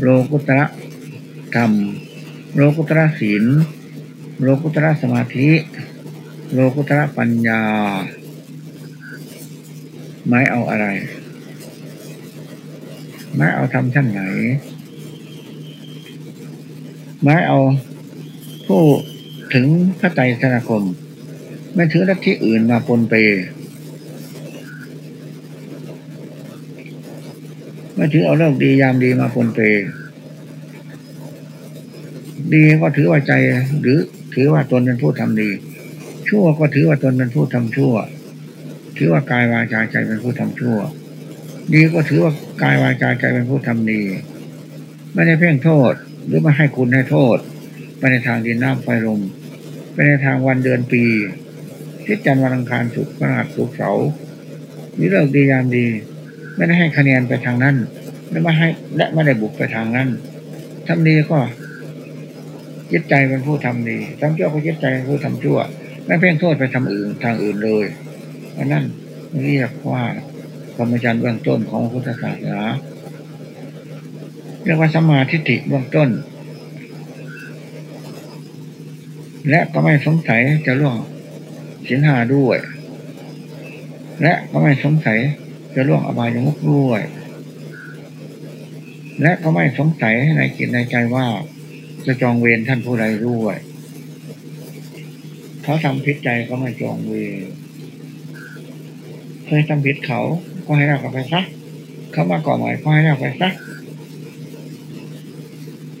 โลกุตระธรรม โลกุตระศีล โลกุตระสมาธิ โลกุตระปัญญา ไม่เอาอะไร ไม่เอาทำชั้นไหน ไม่เอาผู้ถึงพระไตรสนาคม ไม่ถือลัทธิอื่นมาปนเป ไม่ถือเอาเรื่องดียามดีมาปนเปดีก็ถือว่าใจหรือถือว่าตนเป็นผู้ทำดี ชั่วก็ถือว่าตนเป็นผู้ทำชั่ว ถือว่ากายวาจาใจเป็นผู้ทำชั่ว ดีก็ถือว่ากายวาจาใจเป็นผู้ทำดี ไม่ได้เพ่งโทษหรือไม่ให้คุณให้โทษไปในทางดินน้ำไฟลมไปในทางวันเดือนปีทิศจันทร์วันอังคารสุกพฤหัสสุกเสาร์นี่เลิกดียามดี ไม่ได้ให้คะแนนไปทางนั้นและไม่ให้และไม่ได้บุกไปทางนั้นทำดีก็ยึดใจเป็นผู้ทำดีทำชั่วก็ยึดใจเป็นผู้ทำชั่วไม่เพ่งโทษไปทำอื่นทางอื่นเลยอันนั้นเรียกว่าธรรมจารย์เบื้องต้นของพุทธศาสนาเรียกว่าสมาธิิเบื้องต้น และก็ไม่สงสัยจะล่วงสินหาด้วย และก็ไม่สงสัย จะล่วงอบายมุกด้วย และก็ไม่สงสัยในจิตในใจว่า จะจองเวรท่านผู้ใดด้วยเขาทำพิษใจก็ไม่จองเวรเคยทำพิษเขาก็ให้เราไปซะเขามาก่อหมายก็ให้เราไปซะ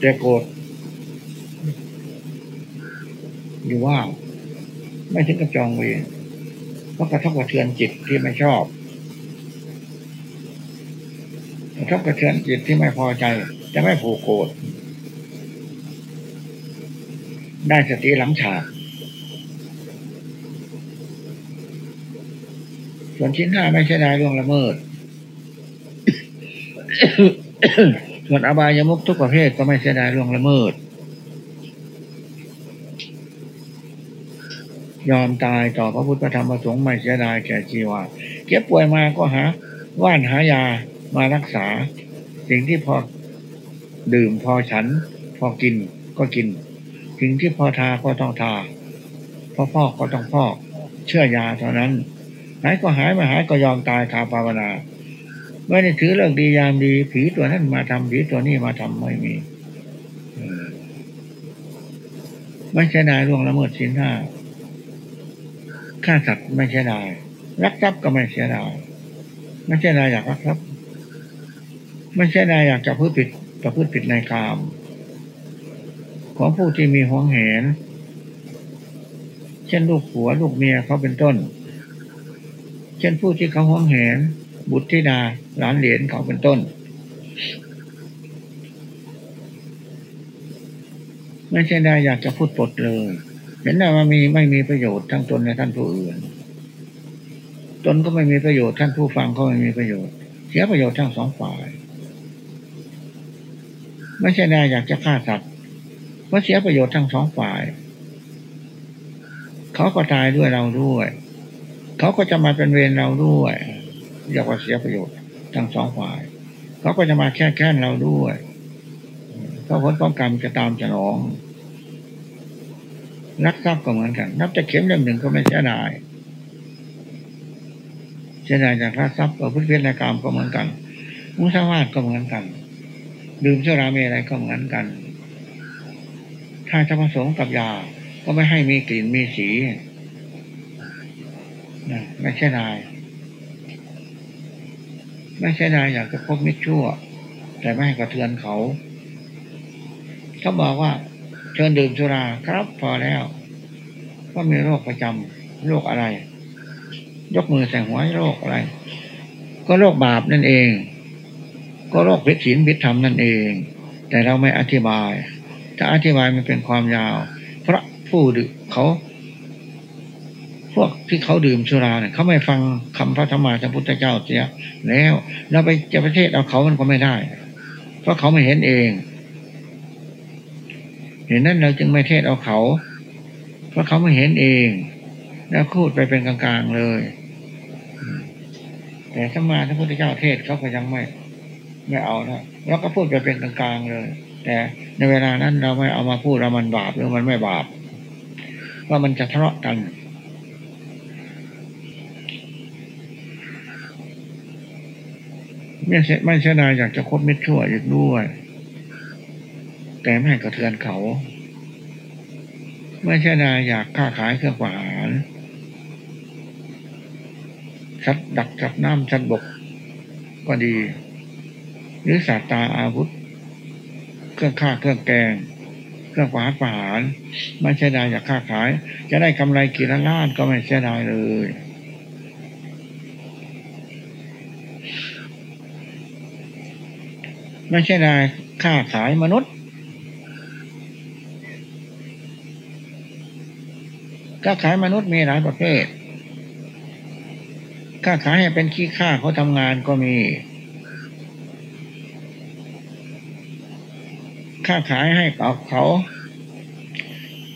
แต่โกรธอยู่ว่า ไม่ถึงกับจองเวรเพราะกระทบกระเทือนจิตที่ไม่ชอบ กระทบกระเทือนจิตที่ไม่พอใจ จะไม่ผูกโกรธได้สติหลังฉากส่วนชิ้นห้าไม่ใช่ได้ล่วงละเมิด ส่วนอบายมุกทุกประเภทก็ไม่ใช่ได้ล่วงละเมิด ยอมตายต่อพระพุทธธรรมประสงค์ไม่เสียดายแก่จีวาเก็บป่วยมาก็หาว่านหายา มารักษา สิ่งที่พอดื่มพอฉัน พอกินก็กิน สิ่งที่พอทาก็ต้องทา พอพอกก็ต้องพอก เชื่อยาเท่านั้นหายก็หายไม่หายก็ยอมตายคาภาวนาไม่ได้ถือเรื่องดียามดี ผีตัวนั้นมาทำผีตัวนี้มาทำไม่มีไม่ใช่นายล่วงละเมิดสินห้าฆ่าสัตว์ไม่ใช่นายรักทรัพย์ก็ไม่เสียดายไม่ใช่นายอยากรักทรัพย์ ไม่ใช่นายอยากจะพูดผิดประพฤติผิดในกาม ของผู้ที่มีห่วงแหน เช่นลูกผัวลูกเมียเขาเป็นต้น เช่นผู้ที่เขาห่วงแหน บุตรธิดาหลานเหรียญเขาเป็นต้น ไม่ใช่นายอยากจะพูดปดเลย เห็นได้ว่ามีไม่มีประโยชน์ทั้งตนและท่านผู้อื่น ตนก็ไม่มีประโยชน์ท่านผู้ฟังก็ไม่มีประโยชน์ เสียประโยชน์ทั้งสองฝ่าย ไม่ใช่นายอยากจะฆ่าสัตว์เพราะเสียประโยชน์ทั้งสองฝ่าย เขาก็ตายด้วยเราด้วย เขาก็จะมาเป็นเวรเราด้วยเรียกว่าเสียประโยชน์ทั้งสองฝ่าย เขาก็จะมาแค่แค้นเราด้วยเพราะผลของกรรมจะตามจะน้องรักทรัพย์ก็เหมือนกัน นับจะเข็มเล่มหนึ่งก็ไม่เสียดายเสียดายจากรักทรัพย์กับพุทธเพชรในกรรมก็เหมือนกันมุสาวาทก็เหมือนกัน ดื่มเชื้อราเมอะไรก็เหมือนกัน ถ้าจะผสมกับยา ก็ไม่ให้มีกลิ่นมีสีนะไม่ใช่นาย ไม่ใช่นายอยากจะพบมิตรชั่ว แต่ไม่ให้กระเทือนเขาเขาบอกว่า เชิญดื่มสุราครับพอแล้ว ก็มีโรคประจำโรคอะไร ยกมือใส่หัวโรคอะไร ก็โรคบาปนั่นเอง ก็โรคพิษศีลพิษธรรมนั่นเอง แต่เราไม่อธิบาย ถ้าอธิบายมันเป็นความยาว เพราะผู้ดื่มเขา พวกที่เขาดื่มสุราเนี่ยเขาไม่ฟังคำพระธรรมจากพุทธเจ้าเสียแล้วเราไปจะประเทศเอาเขามันก็ไม่ได้ เพราะเขาไม่เห็นเอง เห็นนั้นเราจึงไม่เทศเอาเขา เพราะเขาไม่เห็นเอง แล้วพูดไปเป็นกลางๆเลยแต่ถ้ามาถ้าพุทธเจ้าเทศเขาก็ยังไม่ ไม่เอานะเราก็พูดไปเป็นกลางๆเลย แต่ในเวลานั้นเราไม่เอามาพูดเรามันบาปหรือมันไม่บาปว่ามันจะทะเลาะกัน ไม่ใช่ไม่ใช่นายอยากจะคบมิตรชั่วอีกด้วย แต่ไม่ให้กระเทือนเขา ไม่ใช่นายอยากค้าขายเครื่องหวานชัดดักจับน้ำชัดบกก็ดี หรือสาตาอาวุธ เครื่องฆ่าเครื่องแกง เครื่องหวานหานไม่ใช่นายอยากค้าขาย จะได้กำไรกี่ล้านก็ไม่ใช่นายเลยไม่ใช่นายค้าขายมนุษย์ค้าขายมนุษย์มีหลายประเภทค้าขายให้เป็นขี้ข้าเขาทำงานก็มี ค้าขายให้กับเขา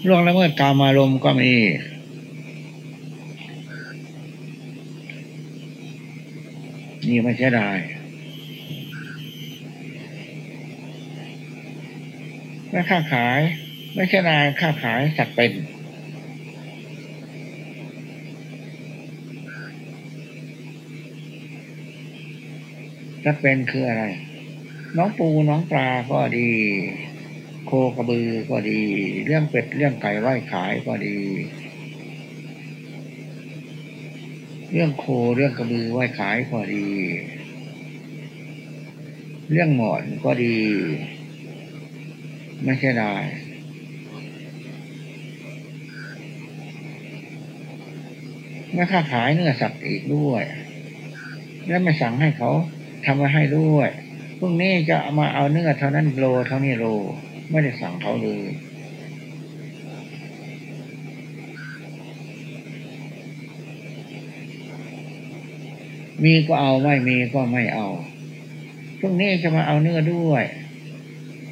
ล่วงละเมิดกามารมก็มี นี่ไม่ใช่ได้ไม่ค้าขาย ไม่ใช่นายค้าขายสัตว์เป็นสัตว์เป็นคืออะไร น้องปูน้องปลาก็ดี โคกระบือก็ดี เรื่องเป็ดเรื่องไก่ไหว้ขายก็ดี เรื่องโคเรื่องกระบือไหว้ขายก็ดี เรื่องหมอนก็ดี ไม่ใช่ได้ไม่ค่าขายเนื้อสัตว์อีกด้วย และไม่สั่งให้เขาทำมาให้ด้วย พรุ่งนี้จะมาเอาเนื้อเท่านั้นโลเท่านี้โล ไม่ได้สั่งเขาเลยมีก็เอาไม่มีก็ไม่เอาพรุ่งนี้จะมาเอาเนื้อด้วย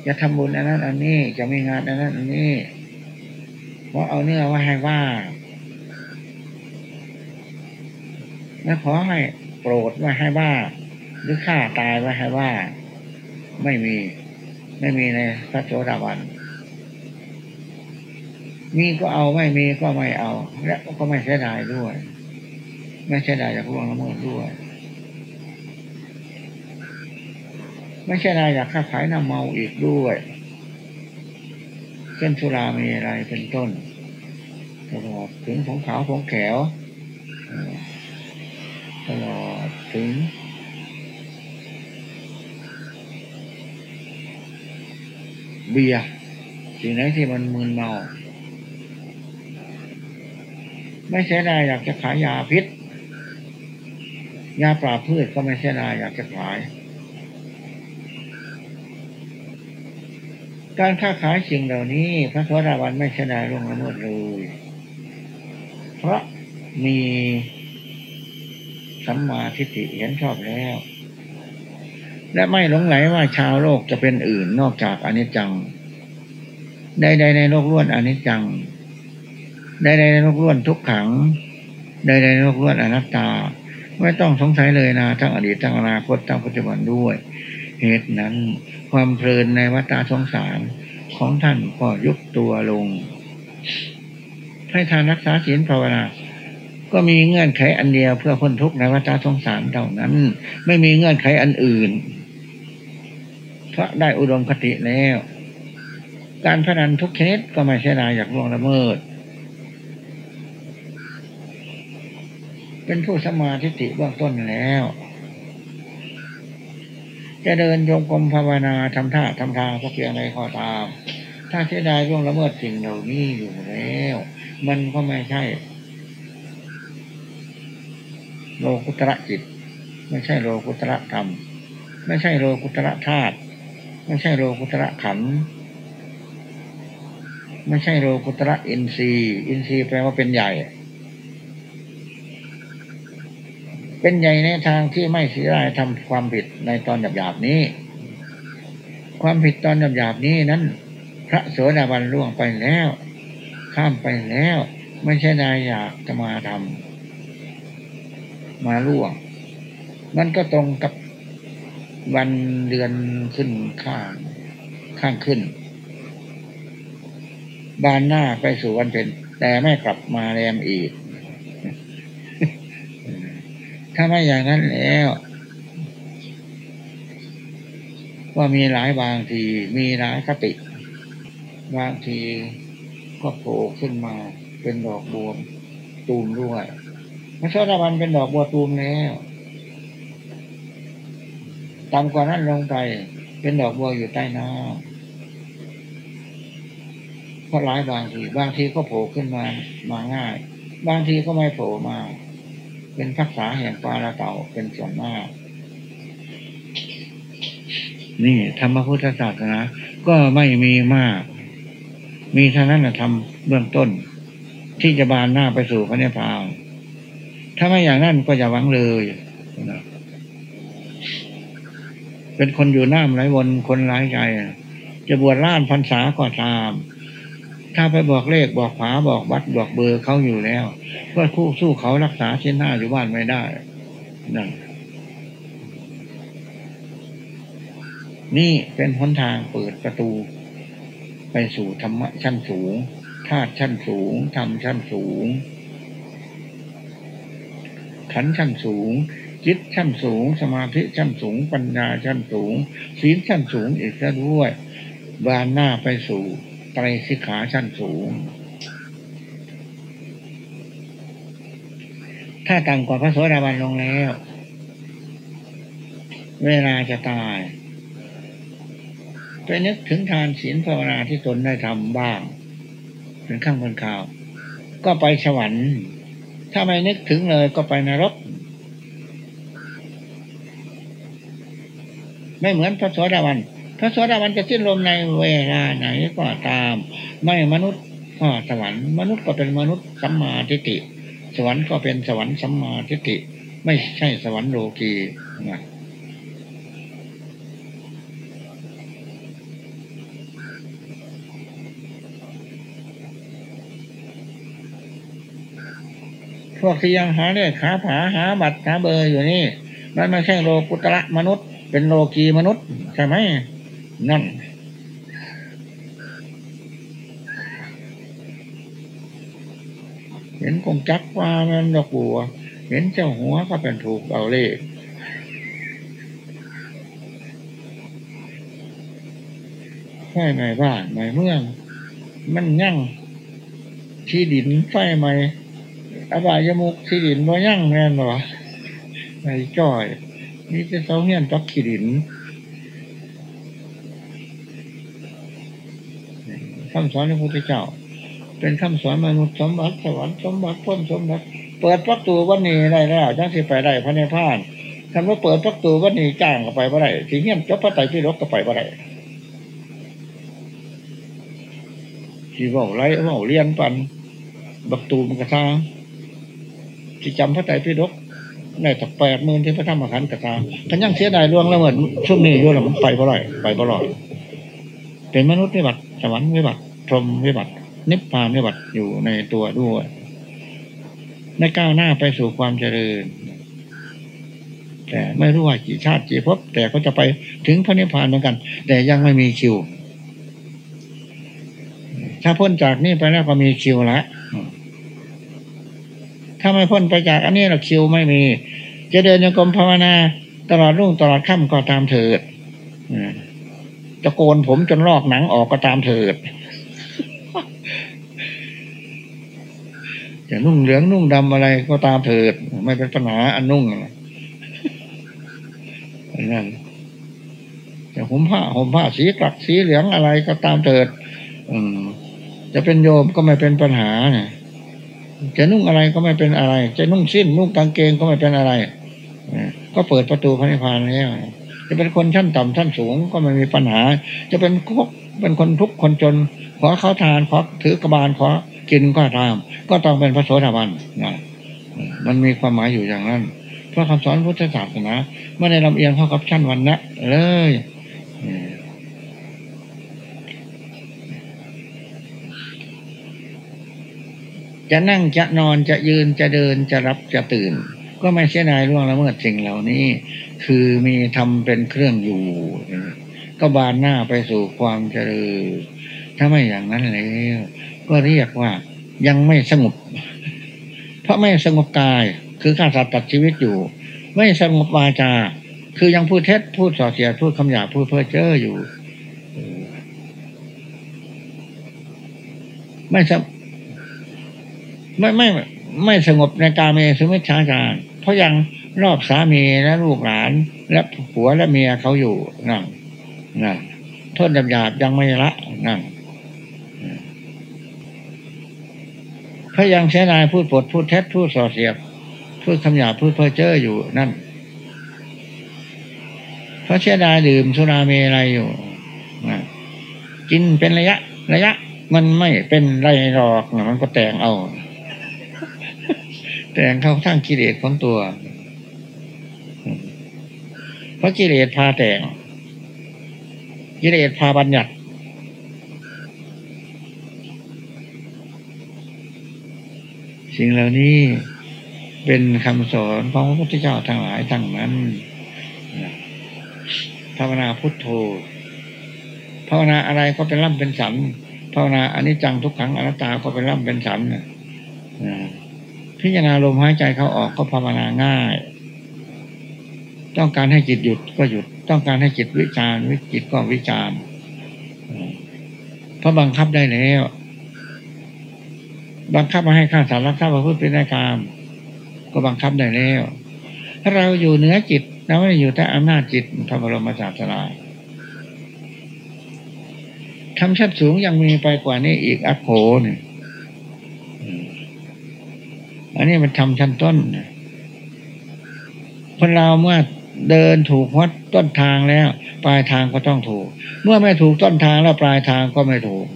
จะทำบุญอันนั้น อันนี้จะมีงานอันนั้นอันนี้ว่าเอาเนื้อว่าให้ว่าและขอให้โปรดว่าให้ว่า หรือฆ่าตายไว่าให้ว่า ไม่มี ไม่มีในพระโสดาบันมีก็เอาไม่มีก็ไม่เอา และก็ไม่เสียดายด้วย ไม่เสียดายจากพวกละเมิดด้วย ไม่ใช่นายอยากค้าขายน้ำเมาอีกด้วยเส้นสุรามีอะไรเป็นต้นตลอดถึงของขาวของแขวตลอดถึง เบียร์สิ่งไหนที่มันมึนเมา ไม่ใช่นายอยากจะขายยาพิษ ยาปราบพืชก็ไม่ใช่นายอยากจะขาย การค้าขายสิ่งเหล่านี้ พระสวสดิวันไม่ชนะลงละเมิดเลย เพราะมีสัมมาทิฏฐิเห็นชอบแล้ว และไม่หลงไหลว่าชาวโลกจะเป็นอื่นนอกจากอนิจจังใดๆในโลกล้วนอนิจจังใดๆในโลกล้วนทุกขังใดๆในโลกล้วนอนัตตา ไม่ต้องสงสัยเลยนะทั้งอดีตทั้งอนาคตทั้งปัจจุบันด้วย เหตุนั้น ความเพลินในวัฏสงสารของท่านก็ยุบตัวลง ให้ทานรักษาศีลภาวนาก็มีเงื่อนไขอันเดียวเพื่อพ้นทุกข์ในวัฏสงสารเท่านั้น ไม่มีเงื่อนไขอันอื่น เพราะได้อุดมคติแล้ว การพนันทุกชนิดก็ไม่ใช่นายอยากล่วงละเมิด เป็นผู้สมาธิติเบื้องต้นแล้ว จะเดินโยงกรมภาวนาทำท่าทำทางสักเพียงไรก็ตาม ถ้าเสียดายร่วงละเมิดสิ่งเหล่านี้อยู่แล้ว มันก็ไม่ใช่ โลกุตระจิต ไม่ใช่โลกุตระธรรมไม่ใช่โลกุตระธาตุ ไม่ใช่โลกุตระขัน ไม่ใช่โลกุตระอินทรีย์อินทรีย์แปลว่าเป็นใหญ่ เป็นใหญ่ในทางที่ไม่เสียดายทำความผิดในตอนหยาบๆนี้ ความผิดตอนหยาบๆนี้นั้น พระโสดาบันล่วงไปแล้ว ข้ามไปแล้ว ไม่ใช่นายอยากจะมาทำมาล่วงมันก็ตรงกับ วันเดือนขึ้นข้างข้างขึ้น บานหน้าไปสู่วันเป็น แต่ไม่กลับมาแรมอีก ถ้าไม่อย่างนั้นแล้ว ว่ามีหลายบางที มีหลายคติ บางทีก็โผล่ขึ้นมาเป็นดอกบัวตูมด้วยพระโสดาบันเป็นดอกบัวตูมแล้ว ต่ำกว่านั้นลงไป เป็นดอกบัวอยู่ใต้น้ำเพราะหลายบางที บางทีก็โผล่ขึ้นมามาง่าย บางทีก็ไม่โผล่มา เป็นทักษะแห่งปลาละเต่าเป็นส่วนมาก นี่ธรรมพุทธศาสนาก็ไม่มีมาก มีเท่านั้นนะทำเบื้องต้น ที่จะบานหน้าไปสู่พระนิพพานถ้าไม่อย่างนั้นก็จะหวังเลยนะ เป็นคนอยู่น้ำไหลวนคนร้ายใจ จะบวชล้านพรรษาก็ตาม ถ้าไปบอกเลขบอกฝาบอกบัตรบอกเบอร์เขาอยู่แล้วเพื่อคู่สู้เขารักษาเช่นหน้าอยู่บ้านไม่ได้นั่นนี่เป็นหนทางเปิดประตู ไปสู่ธรรมะชั้นสูงธาตุชั้นสูงธรรมชั้นสูงขันชั้นสูง จิตชั้นสูง สมาธิชั้นสูง ปัญญาชั้นสูงศีลชั้นสูงอีกแล้วด้วย บานหน้าไปสู่ไตรสิกขาชั้นสูง ถ้าต่ำกว่าพระโสดาบันลงแล้ว เวลาจะตายไปนึกถึงทานศีลภาวนาที่ตนได้ทำบ้างเป็นข้างบนข่าว ก็ไปสวรรค์ ถ้าไม่นึกถึงเลยก็ไปนรก ไม่เหมือนพระโสดาบันพระโสดาบันจะสิ้นลมในเวลาไหนก็ตาม ไม่มนุษย์ก็สวรรค์มนุษย์ก็เป็นมนุษย์สัมมาทิฏฐิสวรรค์ก็เป็นสวรรค์สัมมาทิฏฐิไม่ใช่สวรรค์โลกีนะพวกที่ยังหาเนี่ยขาผาหาบัตรหาเบอร์อยู่นี่ มันไม่ใช่โลกุตระมนุษย์ เป็นโลกีมนุษย์ใช่ไหมนั่น เห็นกงจักว่ามันดอกบัว เห็นเจ้าหัวก็เป็นถูกเอาเลขไฟไหม้บ้านไหม้เมือง มันยั่งที่ดินไฟไหม้อบายมุกที่ดินบ่ยั่งแม่นบ่ไอ้จ้อย นี่จะเสาเงี้ยนตักขีดินคำสอนของพระพุทธเจ้า เป็นคำสอนมนุษย์สมบัติสวรรค์สมบัติพ้นสมบัติเปิดประตูวันนี้ได้แล้วจังสิไปได้พระเนพานคำว่าเปิดประตูวันนี้จ้างก็ไปบ่ได้สิเงี้ยจบพระไตรปิฎกก็ไปบ่ได้ที่บอกไรบอกเรียนปันบักตูมันกระทาที่จำพระไตรปิฎก ได้ตักแปดหมื่นที่พระธรรมขันธ์กระทาท่านยังเสียดายล่วงละเมิดช่วงนี้ยู่แล้วมันไปบ่ได้ไปบ่อดเป็นมนุษย์วิบัติสวรรค์วิบัติพรหมวิบัตินิพพานวิบัติอยู่ในตัวด้วยในก้าวหน้าไปสู่ความเจริญ แต่ไม่รู้ว่ากี่ชาติกี่ภพแต่ก็จะไปถึงพระนิพพานเหมือนกัน แต่ยังไม่มีคิว ถ้าพ้นจากนี่ไปแล้วก็มีคิวละ ถ้าไม่พ้นไปจากอันนี้เราคิวไม่มี จะเดินยังกรมภาวนา ตลอดรุ่งตลอดค่ำก็ตามเถิดจะโกนผมจนลอกหนังออกก็ตามเถิดจะนุ่งเหลืองนุ่งดำอะไรก็ตามเถิด ไม่เป็นปัญหาอันนุ่งนั่นจะห่มผ้าห่มผ้าสีกลักสีเหลืองอะไรก็ตามเถิดจะเป็นโยมก็ไม่เป็นปัญหาเนี่ย จะนุ่งอะไรก็ไม่เป็นอะไร จะนุ่งสิ้นนุ่งกางเกงก็ไม่เป็นอะไรก็เปิดประตูพระนิพพานแล้วจะเป็นคนชั้นต่ำชั้นสูงก็ไม่มีปัญหา จะเป็นพวกเป็นคนทุกคนจน ขอเขาทานขอถือกระบาลขอกินก็ตาม ก็ต้องเป็นพระโสดาบันนะมันมีความหมายอยู่อย่างนั้น เพราะคำสอนพุทธศาสนาไม่ได้ลำเอียงเข้ากับชั้นวันนะเลย จะนั่งจะนอนจะยืนจะเดินจะรับจะตื่น ก็ไม่เสียดายล่วงละเมิดสิ่งเหล่านี้ คือมีทำเป็นเครื่องอยู่ ก็บานหน้าไปสู่ความเจริญถ้าไม่อย่างนั้นแล้วก็เรียกว่ายังไม่สงบ เพราะไม่สงบกาย คือกาสัตว์ตัดชีวิตอยู่ ไม่สงบวาจา คือยังพูดเท็จพูดส่อเสียพูดคำหยาพูดเพ้อเจ้ออยู่ ไม่ส ไม่ไม่ไม่สงบในการเมสมิชาจารเพราะยังรอบสามีและลูกหลาน และผัวและเมียเขาอยู่นั่นนั่นโทษหยาบยังไม่ละนั่นพระยังใช้นายพูดปดพูดเท็จพูดส่อเสียบพูดคำหยาพูดเพ้อเจ้ออยู่นั่นพระเชดายดื่มสุราเมรัยอยู่นะกินเป็นระยะ ระยะ มันไม่เป็นไรหรอกมันก็แต่งเอา แต่งเข้าทั้งกิเลสของตัว เพราะกิเลสพาแต่ง กิเลสพาบัญญัติ สิ่งเหล่านี้เป็นคำสอนของพระพุทธเจ้าทั้งหลายทั้งนั้นภาวนาพุทโธภาวนาอะไรก็เป็นร่ำเป็นสันภาวนาอนิจจังทุกขังอนัตตาก็เป็นร่ำเป็นสัน พิจารณาลมหายใจเขาออกก็ภาวนาง่าย ต้องการให้จิตหยุดก็หยุด ต้องการให้จิตวิจารวิจิตก็วิจารเพราะบังคับได้แล้ว บังคับมาให้ข้าสารรักษาประพฤติเป็นกามก็บังคับได้แล้วถ้าเราอยู่เหนือจิตเราไม่ได้อยู่แต่อำนาจจิตพระบรมศาสดาทำชั้นสูงยังมีไปกว่านี้อีกอัคโขเนี่ย อันนี้มันทำชั้นต้นคนเราเมื่อเดินถูกวัดต้นทางแล้ว ปลายทางก็ต้องถูก เมื่อไม่ถูกต้นทางแล้วปลายทางก็ไม่ถูก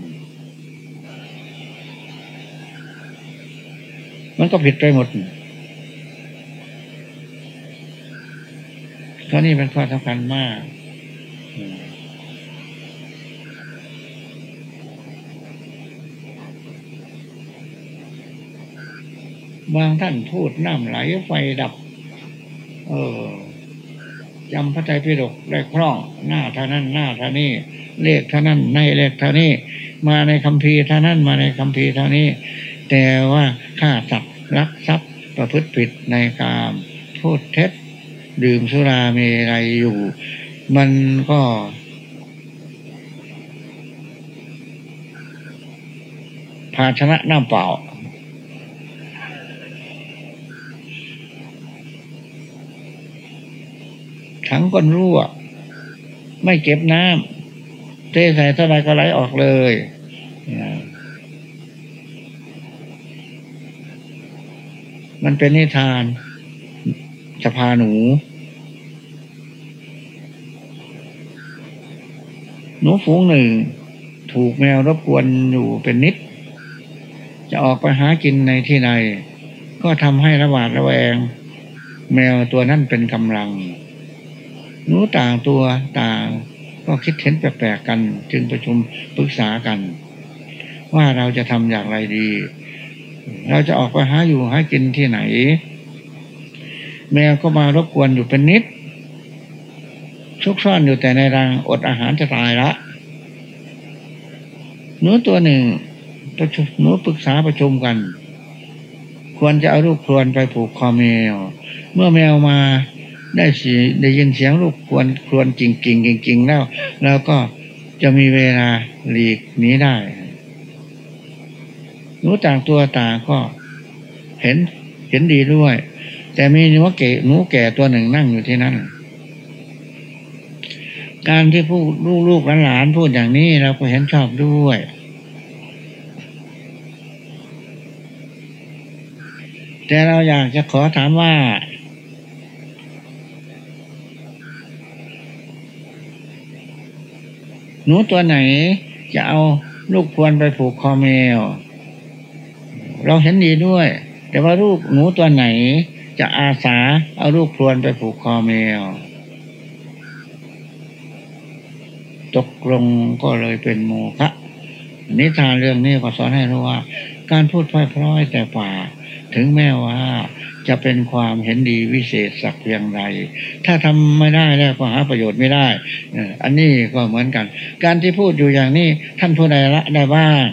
มันก็ผิดไปหมดข้อนี้เป็นข้อสำคัญมาก บางท่านพูดน้ำไหลไฟดับ เออจำพระใจพิดกได้คล่อง หน้าท่านั้น หน้าท่านี้ เลขท่านั้นในเลขท่านี้ มาในคำพีท่านั้นมาในคำพีท่านี้ แต่ว่าฆ่าสัตว์รักทรัพย์ประพฤติผิดในกามพูดเท็จ ดื่มสุราเมรัยอยู่ มันก็ภาชนะน้ำเปล่า ทั้งก้นรั่ว ไม่เก็บน้ำเทใส่เท่าไรก็ไหลออกเลยมันเป็นนิทานจะพาหนู หนูฝูงหนึ่ง ถูกแมวรบกวนอยู่เป็นนิด จะออกไปหากินในที่ใดก็ทำให้ระบาดระแวง แมวตัวนั้นเป็นกำลัง หนูต่างตัวต่างก็คิดเห็นแปลกๆกัน จึงประชุมปรึกษากัน ว่าเราจะทำอย่างไรดี เราจะออกไปหาอยู่หากินที่ไหน แมวก็มารบกวนอยู่เป็นนิดซุกซ่อนอยู่แต่ในรังอดอาหารจะตายละหนูตัวหนึ่งหนูปรึกษาประชุมกัน ควรจะเอาลูกครวนไปผูกคอแมว เมื่อแมวมา ได้สีได้ยินเสียงลูกครวนครวนจริงจริงจริงแล้ว แล้วก็จะมีเวลาหลีกหนีได้หนูต่างตัวต่างก็เห็นเห็นดีด้วย แต่มีหนูแก่หนูแก่ตัวหนึ่งนั่งอยู่ที่นั่น การที่ผู้ลูกลูกหลานพูดอย่างนี้เราก็เห็นชอบด้วยแต่เราอยากจะขอถามว่า หนูตัวไหนจะเอาลูกควรไปผูกคอแมว เราเห็นดีด้วย แต่ว่าลูกหนูตัวไหนจะอาสาเอาลูกพรวนไปผูกคอแมว ตกลงก็เลยเป็นโมฆะนิทานเรื่องนี้ก็สอนให้รู้ว่า การพูดพล่อยๆแต่ป่า ถึงแม้ว่าจะเป็นความเห็นดีวิเศษสักเพียงไรถ้าทำไม่ได้แล้วก็หาประโยชน์ไม่ได้ อันนี้ก็เหมือนกัน การที่พูดอยู่อย่างนี้ท่านผู้ใดละได้บ้าง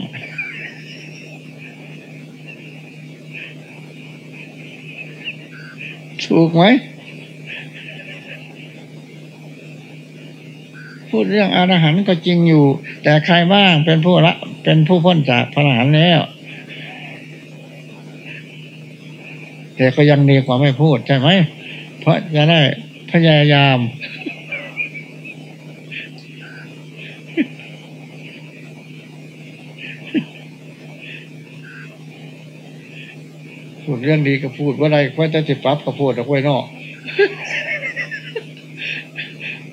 ถูกไหม พูดเรื่องอรหันต์ก็จริงอยู่ แต่ใครบ้างเป็นผู้ละ เป็นผู้พ้นจากพระอรหันต์แล้ว แต่ก็ยังดีกว่าไม่พูดใช่ไหม เพราะจะได้พยายาม พูดเรื่องดีก็พูดว่าไรว่าจะจิปั๊บก็พูดออกไว้นอก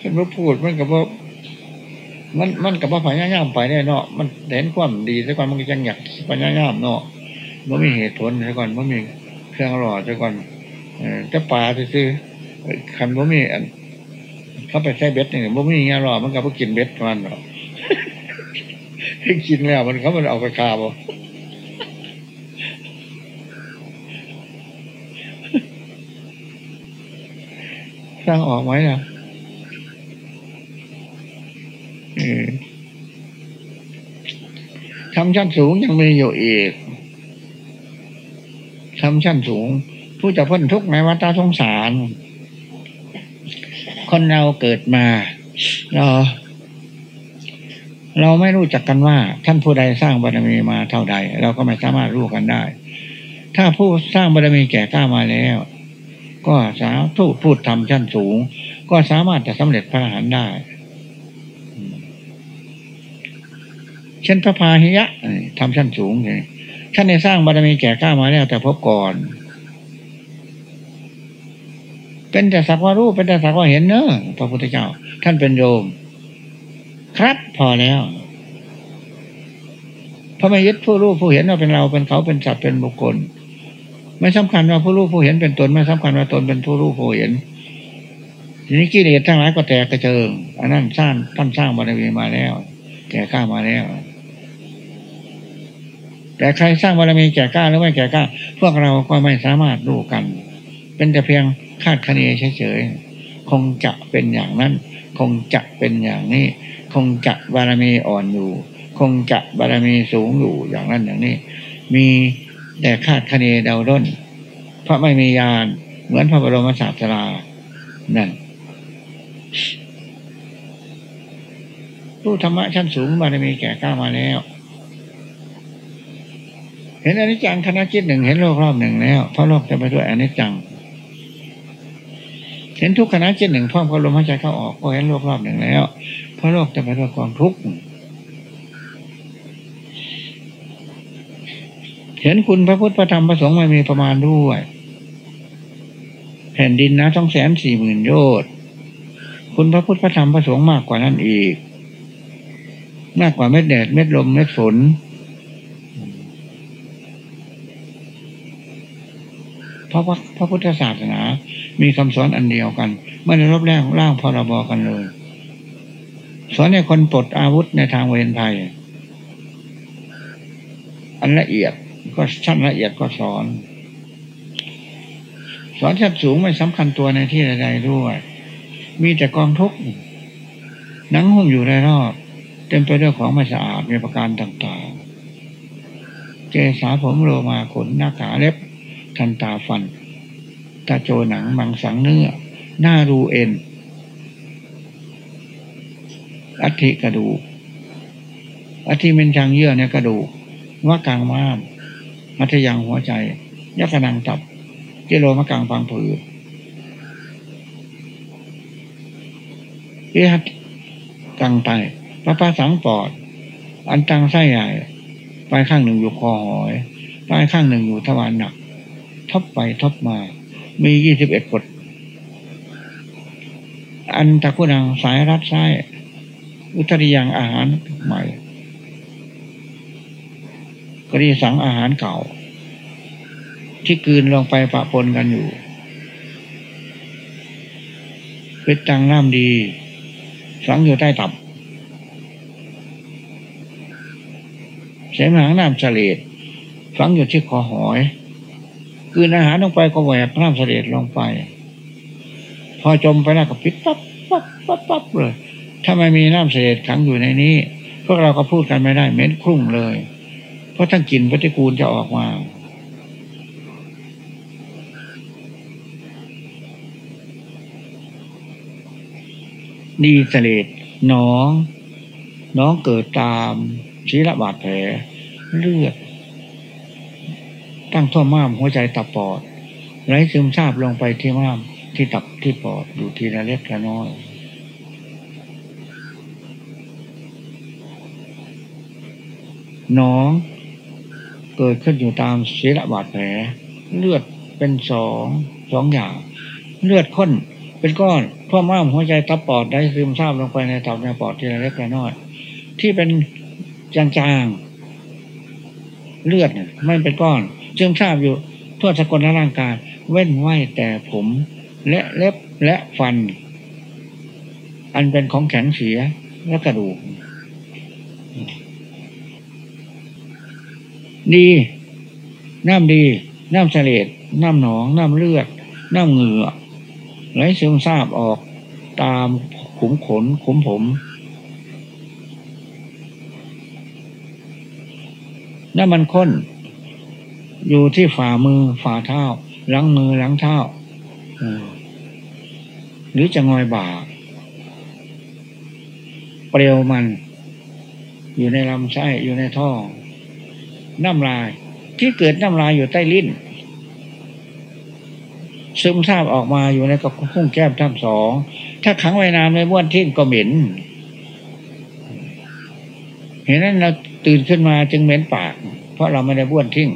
ฉันว่าพูดมันกับว่ามันมันกับว่าพยายามไปแน่เนาะมันเห็นความดีซะก่อนมันก็ยังอยากพยายามเนาะมันมีเหตุผลซะก่อนมันมี เครื่องหล่อซะก่อนจะปลาซื้อคันบ่มีอันเขาไปใช้เบ็ดนี่บ่มีเงี้ยหรอมันก็เพิ่กินเบ็ดมันหรอให้กินแล้วมันเขามันเอาไปคาบ่สร้างออกไหมนะทำชั้นสูงยังมีอยู่อีก ทำชั้นสูง ผู้จะพ้นทุกข์ในวัฏสงสาร คนเราเกิดมา เราเราไม่รู้จักกันว่า ท่านผู้ใดสร้างบารมีมาเท่าใด เราก็ไม่สามารถรู้กันได้ ถ้าผู้สร้างบารมีแก่กล้ามาแล้ว ก็สามารถพูดทำชั้นสูง ก็สามารถจะสำเร็จพระอรหันต์ได้ เช่นพระพาหิยะทำชั้นสูงเลย ท่านได้สร้างบารมีแก่กล้ามาแล้วแต่พบก่อน เป็นแต่สักว่ารู้เป็นแต่สักว่าเห็นเนอะพระพุทธเจ้า ท่านเป็นโยม ครับพอแล้วพระไม่ยึดผู้รู้ผู้เห็นว่าเป็นเราเป็นเขาเป็นสัตว์เป็นบุคคล ไม่สำคัญว่าผู้รู้ผู้เห็นเป็นตนไม่สำคัญว่าตนเป็นผู้รู้ผู้เห็นทีนี้กิเลสทั้งหลายก็แตกกระเจิงอันนั้นสร้างท่านสร้างบารมีมาแล้วแก่กล้ามาแล้ว แต่ใครสร้างบารมีแก่กล้าหรือไม่แก่กล้า พวกเราก็ไม่สามารถรู้กัน เป็นแต่เพียงคาดคะเนเฉยๆคงจะเป็นอย่างนั้น คงจะเป็นอย่างนี้ คงจะบารมีอ่อนอยู่ คงจะบารมีสูงอยู่อย่างนั้นอย่างนี้ มีแต่คาดคะเนเดาด้น เพราะไม่มียานเหมือนพระบรมศาสดานั่นผู้ธรรมะชั้นสูงบารมีแก่กล้ามาแล้ว เห็นอนิจจังคณะจิตหนึ่งเห็นโลกรอบหนึ่งแล้วเพราะโลกจะไปด้วยอนิจจัง เห็นทุกคณะจิตหนึ่งพร้อมกับลมหายใจเข้าออกก็เห็นโลกรอบหนึ่งแล้ว เพราะโลกจะไปด้วยความทุกข์เห็นคุณพระพุทธพระธรรมพระสงฆ์ไม่มีประมาณด้วย แผ่นดินนะต้องแสนสี่หมื่นโยชน์คุณพระพุทธพระธรรมพระสงฆ์มากกว่านั้นอีก มากกว่าเม็ดแดดเม็ดลมเม็ดฝน เพราะว่าพระพุทธศาสนา มีคำสอนอันเดียวกันไม่ได้รบแรงร่างพรบกันเลย สอนให้คนปลดอาวุธในทางเวรภัย อันละเอียดก็ชั้นละเอียดก็สอน สอนชั้นสูงไม่สำคัญตัวในที่ใดๆด้วย มีแต่กองทุกข์นังหุ้มอยู่ในรอบเต็มไปด้วยของไม่สะอาดมีประการต่างๆ เจสาผมโลมาขนหน้าขาเล็บ ทันตาฟัน ตาโจหนังมังสังเนื้อ หน้ารูเอ็น อัฐิกระดูกอัฐิเป็นจังเยื่อในกระดูกว่ากลางม้ามมัธยังหัวใจยักษ์นังตับกิโลมะกลางฟังผือเอียดกังไตปะปะสังปอด อันตังไส้ใหญ่ปลายข้างหนึ่งอยู่คอหอยปลายข้างหนึ่งอยู่ทวารหนัก ทบไปทบมา มียี่สิบเอ็ดกฎอันตะกุนังสายรัดซ้าย อุตริยังอาหารใหม่กรีสังอาหารเก่า ที่กืนลงไปปะปนกันอยู่เป็นตังน้ำดี สังอยู่ใต้ตับเสมหางน้ำเฉลดฝังอยู่ที่คอหอย คืนอาหารลงไปก็แหวกน้ำเสด็จลงไป พอจมไปแล้วก็ปิดปั๊บปั๊บปั๊บปั๊บเลย ถ้าไม่มีน้ำเสด็จขังอยู่ในนี้ พวกเราก็พูดกันไม่ได้เหม็นครุ่งเลย เพราะทั้งกลิ่นปฏิกูลจะออกมาดีเสลดน้อง น้องเกิดตามชีระบาดแผลเลือด ตั้งท่อม้ามหัวใจตับปอดไหลซึมซาบลงไปที่ม้ามที่ตับที่ปอดอยู่ทีละเล็กละน้อยน้องเกิดขึ้นอยู่ตามศีระบาดแผล เลือดเป็นสองสองอย่าง เลือดข้นเป็นก้อนท่อม้ามหัวใจตับปอดได้ซึมซาบลงไปในตับในปอดทีละเล็กละน้อยที่เป็นจางๆเลือดไม่เป็นก้อน ซึมซาบอยู่ทั่วสกลร่างกาย เว้นไว้แต่ผม และเล็บและฟัน อันเป็นของแข็งเสียและกระดูก ดี น้ำดี น้ำเสลดน้ำหนอง น้ำเลือด น้ำเหงื่อไหลซึมซาบออกตามขุมขนขุมผม น้ำมันข้น อยู่ที่ฝ่ามือฝ่าเท้าหลังมือหลังเท้าหรือจะงอยบ่า เปรียวมัน อยู่ในลำไส้อยู่ในท้องน้ำลายที่เกิดน้ำลายอยู่ใต้ลิ้น ซึมซาบออกมาอยู่ในกระพุ้งแก้มทั้งสอง ถ้าขังไว้นานไม่บ้วนทิ้งก็เหม็น เห็นนั้นเราตื่นขึ้นมาจึงเหม็นปาก เพราะเราไม่ได้บ้วนทิ้ง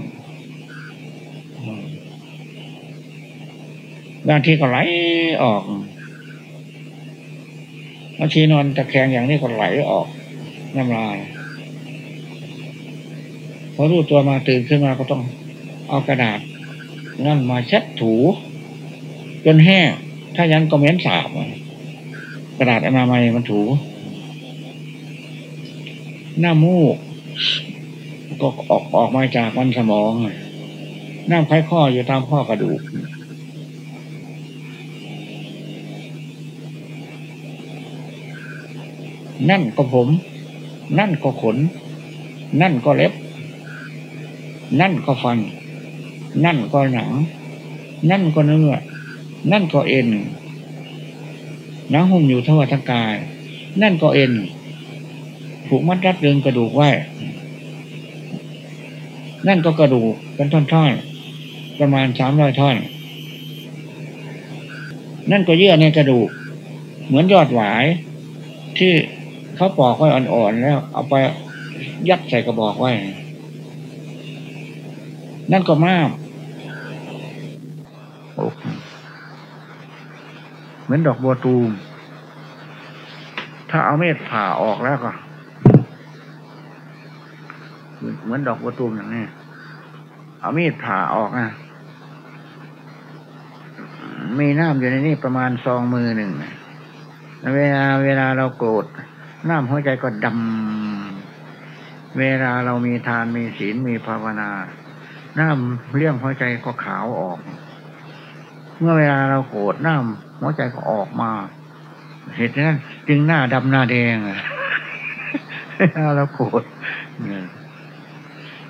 บางทีก็ไหลออกบางทีนอนตะแคงอย่างนี้ก็ไหลออกน้ำลายพอรู้ตัวมาตื่นขึ้นมาก็ต้องเอากระดาษนั่นมาเช็ดถู จนแห้งถ้ายันก็เหม็นสาบกระดาษอนามัยมันถู หน้ามูก ก็ออกออกมาจากมันสมองน้ำไข้ข้ออยู่ตามข้อกระดูก นั่นก็ผม นั่นก็ขน นั่นก็เล็บ นั่นก็ฟัน นั่นก็หนัง นั่นก็เนื้อ นั่นก็เอ็นหนังหุ้มอยู่ทั่วทั้งกาย นั่นก็เอ็น ผูกมัดรัดดึงกระดูกไว้ นั่นก็กระดูกเป็นท่อนๆ ประมาณสามร้อยท่อน นั่นก็เยื่อในกระดูก เหมือนยอดหวายที่ เขาปอกไว้อ่อนๆแล้ว เอาไปยัดใส่กระบอกไว้ นั่นก็มากเหมือนดอกบัวตูม ถ้าเอาเม็ดผ่าออกแล้วก็ เหมือนดอกบัวตูมอย่างนี้ เอาเมีดผ่าออกนะมีน้ำอยู่ในนี้ประมาณซองมือหนึ่ง เวลาเวลาเราโกรธ น้ำหัวใจก็ดำ เวลาเรามีทานมีศีลมีภาวนา น้ำเลี้ยงหัวใจก็ขาวออก เมื่อเวลาเราโกรธน้ำหัวใจก็ออกมา เหตุนั้นจึงหน้าดำหน้าแดงเวลาเราโกรธ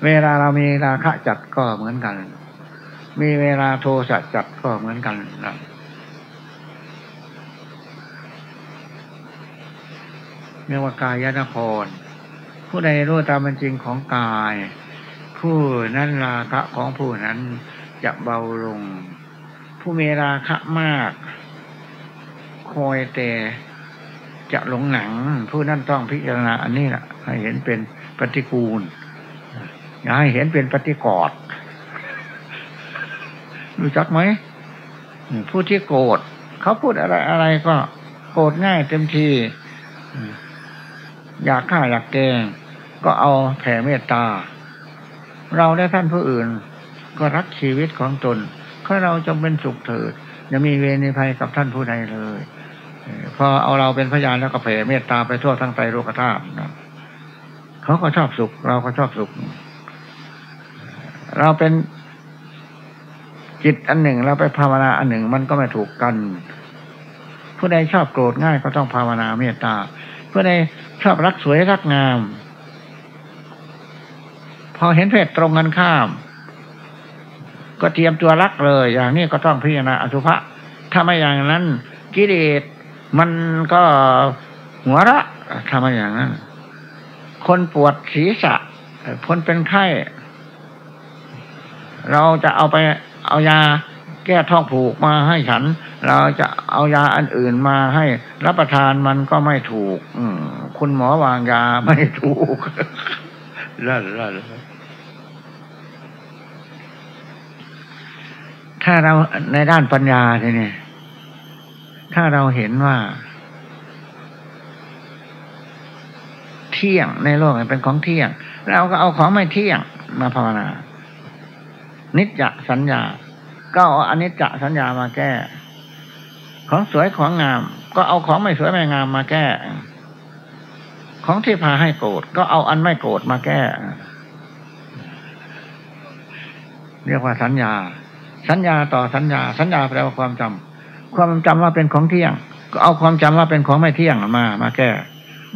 เวลาเรามีราคะจัดก็เหมือนกัน มีเวลาโทสะจัดก็เหมือนกันนะ เรียกว่ากายนคร ผู้ใดรู้ตามเป็นจริงของกาย ผู้นั้นราคะของผู้นั้นจะเบาลง ผู้มีราคะมากคอยแต่จะหลงหนัง ผู้นั้นต้องพิจารณาอันนี้แหละให้เห็นเป็นปฏิกูลอย่าให้เห็นเป็นปฏิกอดรู้จักไหมผู้ที่โกรธเขาพูดอะไรอะไรก็โกรธง่ายเต็มที อยากฆ่าอยากแกงก็เอาแผ่เมตตา เราได้ท่านผู้อื่น ก็รักชีวิตของตนขอเราจงเป็นสุขเถิดอย่ามีเวรในภัยกับท่านผู้ใดเลยพอเอาเราเป็นพยานแล้วก็แผ่เมตตาไปทั่วทั้งใจโลกธาตุนะเขาก็ชอบสุข เราก็ชอบสุข เราเป็นจิตอันหนึ่งเราไปภาวนาอันหนึ่งมันก็ไม่ถูกกัน ผู้ใดชอบโกรธง่ายก็ต้องภาวนาเมตตา ผู้ใดชอบรักสวยรักงาม พอเห็นเพศตรงกันข้าม ก็เตรียมตัวรักเลย อย่างนี้ก็ต้องพิจารณาอสุภะถ้าไม่อย่างนั้น กิเลสมันก็หัวระทำไมอย่างนั้น คนปวดศีรษะคนเป็นไข้ เราจะเอาไปเอายา แก้ท้องผูกมาให้ฉัน เราจะเอายาอันอื่นมาให้รับประทานมันก็ไม่ถูก อืคุณหมอวางยาไม่ถูกล่นล่นถ้าเราในด้านปัญญาทีนี้ถ้าเราเห็นว่า เที่ยงในโลกเป็นของเที่ยง เราก็เอาของไม่เที่ยงมาภาวนา นิจจสัญญา ก็เอาอนิจจสัญญามาแก้ ของสวยของงาม ก็เอาของไม่สวยไม่งามมาแก้ ของที่พาให้โกรธก็เอาอันไม่โกรธมาแก้ เรียกว่าสัญญา สัญญาต่อสัญญา สัญญาแปลว่าความจำความจำว่าเป็นของเที่ยง ก็เอาความจำว่าเป็นของไม่เที่ยงมา มาแก้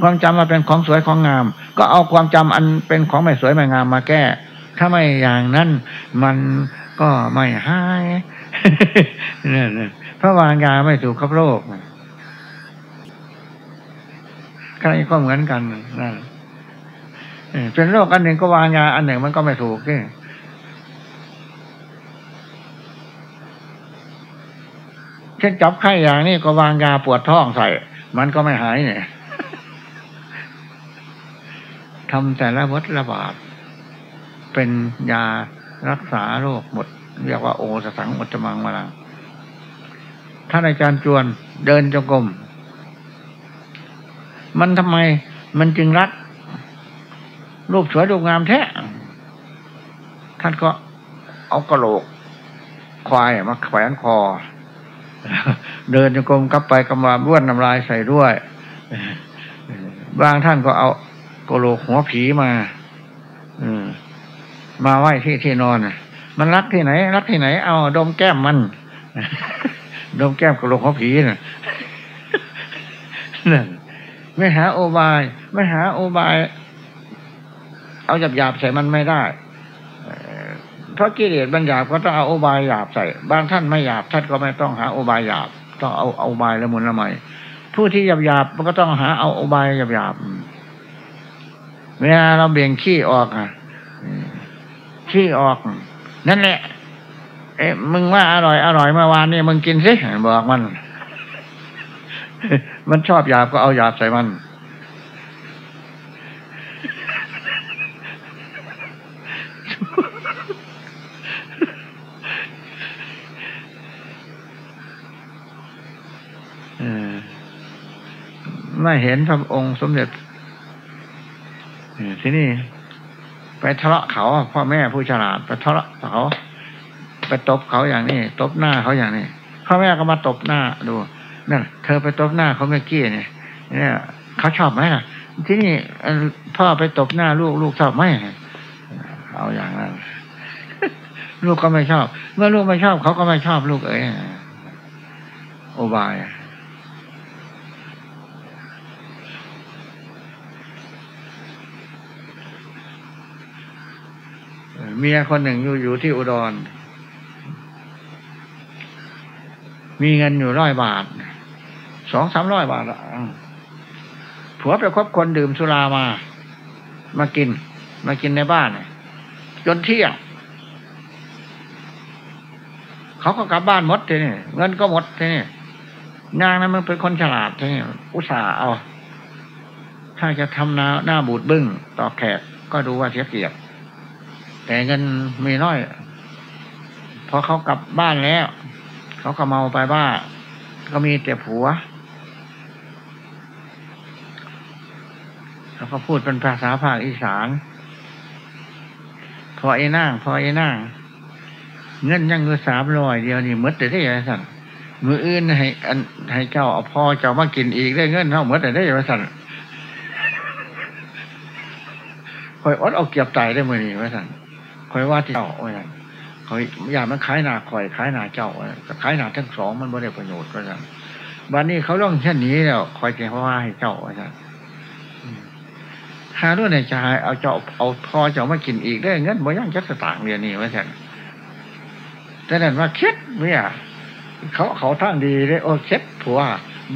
ความจำมาเป็นของสวยของงาม ก็เอาความจำอันเป็นของไม่สวยไม่งามมาแก้ ถ้าไม่อย่างนั้นมัน ก็ไม่หายนี่ยพระวางยาไม่ถูกกับโรคใครก็เหมือนกันนั่นเป็นโรคอันหนึ่งก็วางยาอันหนึ่งมันก็ไม่ถูกนี่เช่นจับไข้อย่างนี้ก็วางยาปวดท้องใส่ มันก็ไม่หายเนี่ยทำแต่ละวัดระบาดเป็นยา รักษาโรคหมด เรียกว่าโอสสังอุจมังมาลังท่านอาจารย์จวนเดินจงกรมมันทำไมมันจึงรักรูปสวยรูปงามแท้ ท่านก็เอากระโหลก ควายมาแขวนคอ เดินจงกรมกลับไปกำลังบ้วนน้ำลายใส่ด้วย บางท่านก็เอากระโหลกหัวผีมา อืม มาไหว้ที่ที่นอนมันรักที่ไหน รักที่ไหน เอาดมแก้มมัน ดมแก้มกโลกหัวผีน่ะนั่นไม่หาโอบาย ไม่หาโอบาย เอาหยาบหยาบใส่มันไม่ได้เพราะกิเลสบางหยาบก็ต้องเอาโอบายหยาบใส่ บางท่านไม่หยาบท่านก็ไม่ต้องหาโอบายหยาบ ต้องเอาเอาบายละมุนละไมผู้ที่หยาบหยาบมันก็ต้องหาเอาโอบายหยาบหยาบเวลาเราเบี่ยงขี้ออกอะ ขี้ออก นั่นแหละ เอ๊ะมึงว่าอร่อยอร่อยเมื่อวานนี่มึงกินสิบอกมัน มันชอบหยาบก็เอาหยาบใส่มัน ไม่เห็นพระองค์สมเด็จทีนี่ ไปทะเลาะเขาพ่อแม่ผู้ฉลาดไปทะเลาะเขาไปตบเขาอย่างนี้ตบหน้าเขาอย่างนี้พ่อแม่ก็มาตบหน้าดูนั่นเธอไปตบหน้าเขาเมื่อกี้เนี่ยเนี่ยเขาชอบไหมล่ะ ที่นี่พ่อไปตบหน้าลูกลูกชอบไหมเอาอย่างนั้นลูกก็ไม่ชอบ เมื่อลูกไม่ชอบเขาก็ไม่ชอบลูกเอ๋ยโอบาย เมียคนหนึ่งอยู่อยู่ที่อุดร มีเงินอยู่ร้อยบาท สองสามร้อยบาทผัวไปคบคนดื่มสุรามา มากิน มากินในบ้านจนเที่ยงเขาก็กลับบ้านหมดทีนี่เงินก็หมดทีนี่นางนั้นมันเป็นคนฉลาดทีนี่อุตส่าห์เอา ถ้าจะทำหน้าหน้าบูดบึ้งต่อแขกก็ดูว่าเสียเกียรติ แต่เงินมีน้อยพอเขากลับบ้านแล้ว เขาก็เมาไปบ้า ก็มีแต่ผัวเขาก็พูดเป็นภาษาภาคอีสาน พอไอ้นั่งพอไอ้นั่งเงินยังเงินสามร้อยเดียวนี่มดแต่ได้ยังสั่นมืออื่นให้อันให้เจ้าเอาพ่อเจ้ามากินอีกได้เงินเท่ามดแต่ได้ยังสั่นคอยอดเอาเกียบตายได้มือนี่ไว้สั่น คอยว่าที่เจ้าโอ้ยคเขาอยากมันขายหนาข่อยขายหนาเจ้าขายหนาทั้งสองมันไม่ได้ประโยชน์ก็จะวันนี้เขาต้องเช่นนี้แล้วคอยแก้ว่าให้เจ้าอาจารย์หาด้วยในใจเอาเจ้าเอาพอเจ้ามากินอีกได้เงินบ่ย่างจัดสตางค์เรียนนี่ว่าฉันแต่นั่นว่าเคล็ดเนี่ยเขาเขาทั้งดีเลยโอ้เคล็ดผัว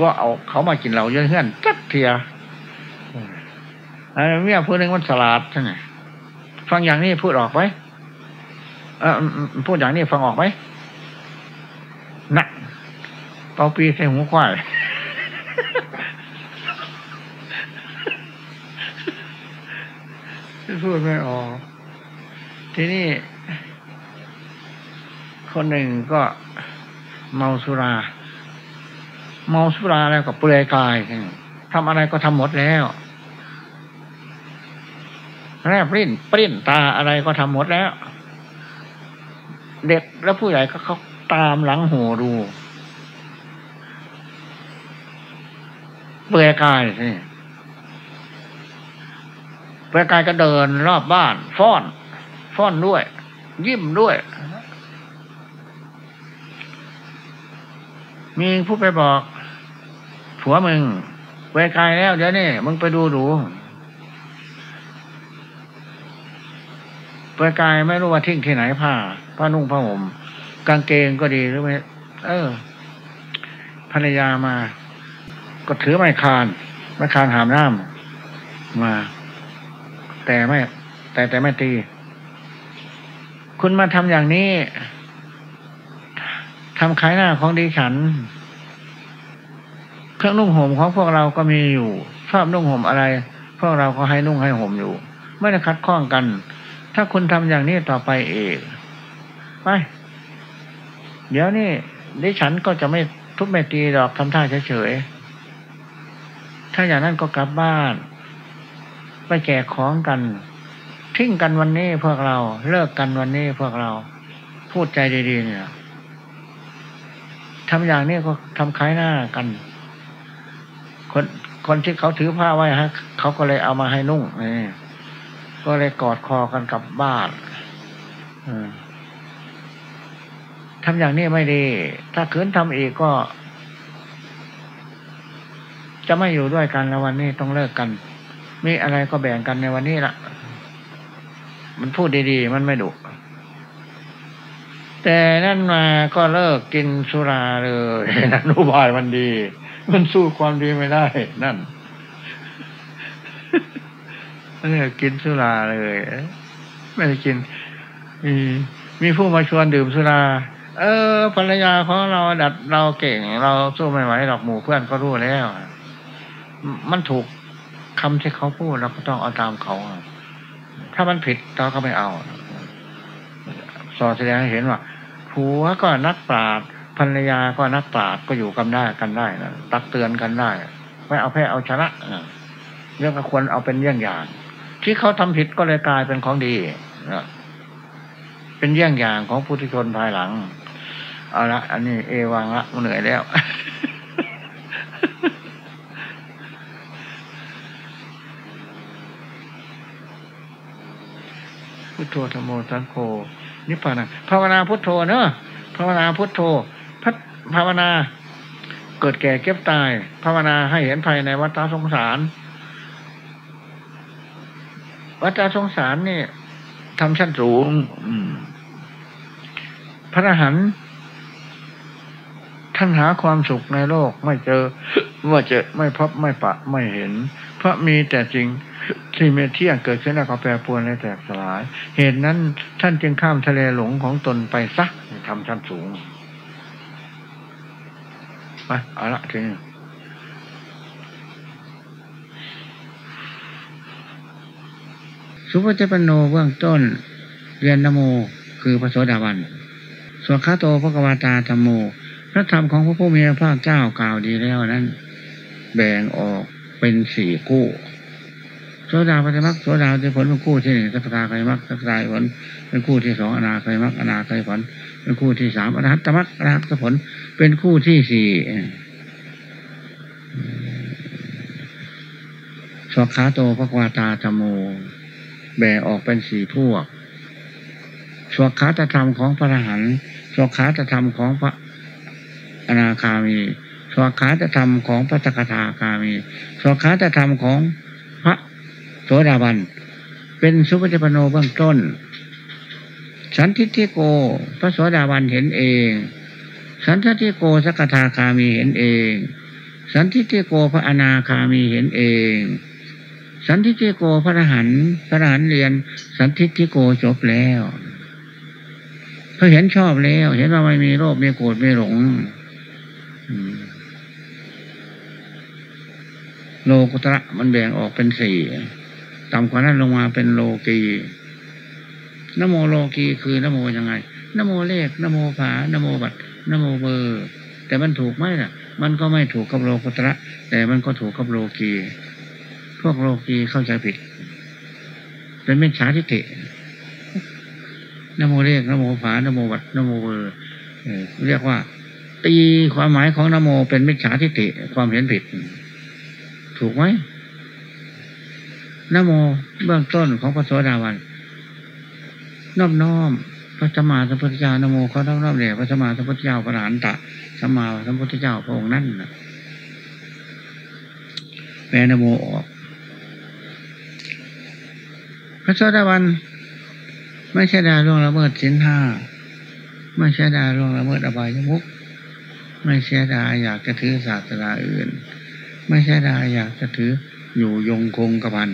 ว่าเอาเขามากินเราเยอะเงื่อนจัดเทียอันเมียพูดหนึ่งมันสลัดใช่ไหมฟังอย่างนี้พูดออกไหม เออพูดอย่างนี้ฟังออกไหมนักเป่าปีใส่หูควายพูดไม่ออก ทีนี้คนหนึ่งก็เมาสุรา เมาสุราแล้วก็เปลือยกายทำอะไรก็ทำหมดแล้วแรบริ้นปริ้นตาอะไรก็ทำหมดแล้ว เด็กและผู้ใหญ่ก็เขาตามหลังหูดูเปลือยกายสิเปลือยกายก็เดินรอบบ้านฟ้อน ฟ้อนด้วย ยิ้มด้วย มีผู้ไปบอกผัวมึงเปลือยกายแล้วเดี๋ยวนี้มึงไปดูดู เปลือยกายไม่รู้ว่าทิ้งที่ไหนผ้าผ้านุ่งผ้าห่มกางเกงก็ดีหรือไม่เออภรรยามา ก็ถือไม้คานไม้คานหามน้ำมา แต่ไม่ แต่แต่ไม่ตี คุณมาทำอย่างนี้ทำขายหน้าของดีฉัน เครื่องนุ่งห่มของพวกเราก็มีอยู่ชอบนุ่งห่มอะไร พวกเราก็ให้นุ่งให้ห่มอยู่ ไม่ได้คัดข้องกัน ถ้าคุณทำอย่างนี้ต่อไปเองไปเดี๋ยวนี้ดิฉันก็จะไม่ทุบไม่ตีดอกทำท่าเฉยๆถ้าอย่างนั้นก็กลับบ้าน ไปแจกของกัน ทิ้งกันวันนี้พวกเรา เลิกกันวันนี้พวกเรา พูดใจดีๆเนี่ยทำอย่างนี้ก็ทำคล้ายหน้ากัน คนคนที่เขาถือผ้าไว้ฮะเขาก็เลยเอามาให้นุ่งนี่ ก็เลยกอดคอกันกลับบ้านทำอย่างนี้ไม่ดี ถ้าคืนทำอีกก็ จะไม่อยู่ด้วยกันแล้ววันนี้ต้องเลิกกัน มีอะไรก็แบ่งกันในวันนี้ละมันพูดดีๆ มันไม่ดุแต่นั่นมาก็เลิกกินสุราเลยอนุบายมันดี มันสู้ความดีไม่ได้ นั่น ไม่ได้กินสุราเลย ไม่ได้กิน มีมีผู้มาชวนดื่มสุรา เออภรรยาของเราดัดเราเก่ง เราสู้ไม่ไหวหรอกหมู่เพื่อนก็รู้แล้ว มันถูกคำที่เขาพูดเราก็ต้องเอาตามเขา ถ้ามันผิดเราก็ไม่เอา สอนแสดงให้เห็นว่าผัวก็นักปราดภรรยาก็นักปราดก็อยู่กันได้กันได้นะตักเตือนกันได้ ไม่เอาแพ้เอาชนะเรื่องก็ควรเอาเป็นเรื่องอย่าง ที่เขาทำผิดก็เลยกลายเป็นของดีนะเป็นเยี่ยงอย่างของพุทธชนภายหลัง เอาละอันนี้เอวังละมันเหนื่อยแล้ว พุทโธธโมสังโฆนิพพานะภาวนาพุทโธเนอะภาวนาพุทโธพัฒภาวนา เกิดแก่เก็บตาย ภาวนาให้เห็นภัยในวัฏสงสาร วัฏสงสารนี่ทำชั้นสูงพระอรหันต์ท่านหาความสุขในโลกไม่เจอว่าเจอไม่พบไม่ปะไม่เห็น เพราะมีแต่จริงที่เมเที่ยงเกิดขึ้นแล้วก็แปรปรวนและแตกสลาย เหตุนั้นท่านจึงข้ามทะเลหลงของตนไปซักทำชั้นสูงไปเอาละทีนี้ สุภจิปโนเบื้องต้น เรียนนโมคือพระโสดาบันส่วนข้าโตพระกวาตาธรรมโม พระธรรมของพระผู้มีพระภาคเจ้ากล่าวดีแล้วนั้น แบ่งออกเป็นสี่คู่โสดาปฏิมักโสดาที่ผลเป็นคู่ที่หนึ่งสักตาไคมักสักตาผลเป็นคู่ที่สองอนาไคมักอนาไคผลเป็นคู่ที่สามอรหัตมักอรหัตผลเป็นคู่ที่สี่สวขาโตพระกวาตาธรรมโม แบ่งออกเป็นสี่พวกสวขาตธรรมของพระอรหันต์สวขาตธรรมของพระอนาคามีสวขาตธรรมของพระตถาคามีสวขาตธรรมของพระโสดาบัน เป็นสุปฏิปโนเบื้องต้น สันทิทิโก พระโสดาบันเห็นเอง สันทิทิโกสกทาคามีเห็นเอง สันทิทิโกพระอนาคามีเห็นเอง สันทิทิโกพระอรหันต์พระอรหันต์เรียน สันทิทิโกจบแล้วเขาเห็นชอบแล้ว เห็นว่าไม่มีโลภไม่โกรธไม่หลงโลกุตระมันแบ่งออกเป็นสี่ต่ำกว่านั้นลงมาเป็นโลกีย์นโมโลกีย์คือนโมยังไงนโมเลขนโมผานโมบัตรนโมเบอร์ แต่มันถูกไหมล่ะ มันก็ไม่ถูกกับโลกุตระ แต่มันก็ถูกกับโลกีย์ พวกโลกีย์เข้าใจผิด เป็นมิจฉาทิฏฐินโมเลขนโมผานโมบัตรนโมเบอร์เรียกว่าตีความหมายของนโมเป็นมิจฉาทิฏฐิความเห็นผิด ถูกไหมนโมเบื้องต้นของพระโสดาบันนอบน้อมพระสัมมาสัมพุทธเจ้านโมเขานอบน้อมแด่พระสัมมาสัมพุทธเจ้าพระอรหันตสัมมาสัมพุทธเจ้าพระองค์นั่นแปลนโมออก พระโสดาวันไม่ใช่ดาล่วงละเมิดสินห้าไม่ใช่ดาล่วงละเมิดอบายมุกไม่ใช่ดาอยากจะถือศาสนาอื่น ไม่ใช่ดาอยากจะถืออยู่ยงคงกระพัน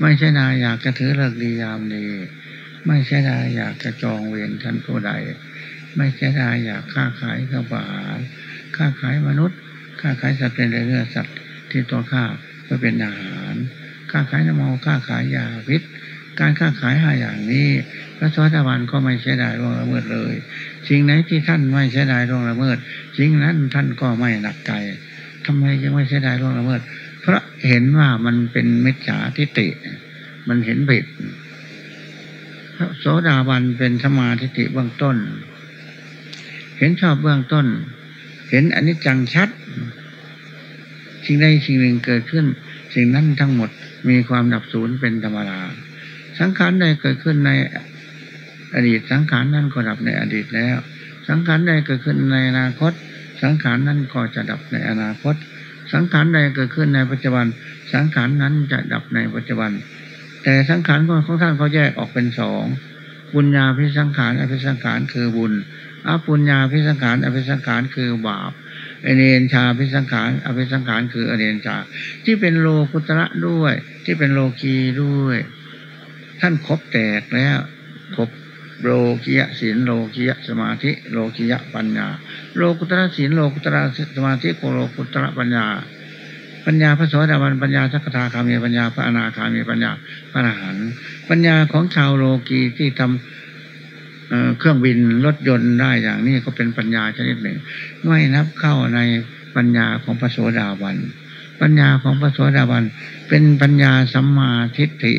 ไม่ใช่ดาอยากจะถือเลิกดียามดีไม่ใช่ดาอยากจะจองเวรท่านผู้ใด ไม่ใช่ดาอยากค้าขายข้าวบาค้าขายมนุษย์ค้าขายสัตว์เป็นเรื่องสัตว์ที่ตัวข้าเพื่อเป็นอาหารค้าขายน้ำมันค้าขายยาพิษ การค้าขายห้าอย่างนี้ พระสวัสดิวันก็ไม่ใช่ได้ร่วงละเมิดเลยสิ่งไหนที่ท่านไม่ใช่ได้ร่วงละเมิดสิ่งนั้นท่านก็ไม่หนักใจทำไมยังไม่ใช่ได้ร่วงละเมิด เพราะเห็นว่ามันเป็นมิจฉาทิฏฐิมันเห็นผิดพระโสดาบันเป็นสมาธิิเบื้องต้น เห็นชอบเบื้องต้น เห็นอนิจจังชัดสิ่งใดสิ่งหนึ่งเกิดขึ้น สิ่งนั้นทั้งหมดมีความดับศูนย์เป็นธรรมดา สังขารใดเกิดขึ้นในอดีตสังขารนั้นก็ดับในอดีตแล้ว สังขารใดเกิดขึ้นในอนาคต สังขารนั้นก็จะดับในอนาคต สังขารใดเกิดขึ้นในปัจจุบัน สังขารนั้นจะดับในปัจจุบัน แต่สังขารของท่านเขาแยกออกเป็นสองบุญญาพิสังขารอภิสังขารคือบุญอปุญญาพิสังขารอภิสังขารคือบาปอเนนชาพิสังขารอภิสังขารคืออเนนชา ที่เป็นโลกุตระด้วย ที่เป็นโลกีด้วย ท่านครบแตกแล้วครบโลกิยะศีลโลกิยะสมาธิโลกิยะปัญญา โลกุตระศีลโลกุตระสมาธิโลกุตระปัญญา ปัญญาพระโสดาบันปัญญาสักทาคามีปัญญาพระอนาคามีปัญญาพระอรหันต์ปัญญาของชาวโลกีที่ทำเครื่องบินรถยนต์ได้อย่างนี้ก็เป็นปัญญาชนิดหนึ่ง ไม่นับเข้าในปัญญาของพระโสดาบันปัญญาของพระโสดาบันเป็นปัญญาสัมมาทิฏฐิ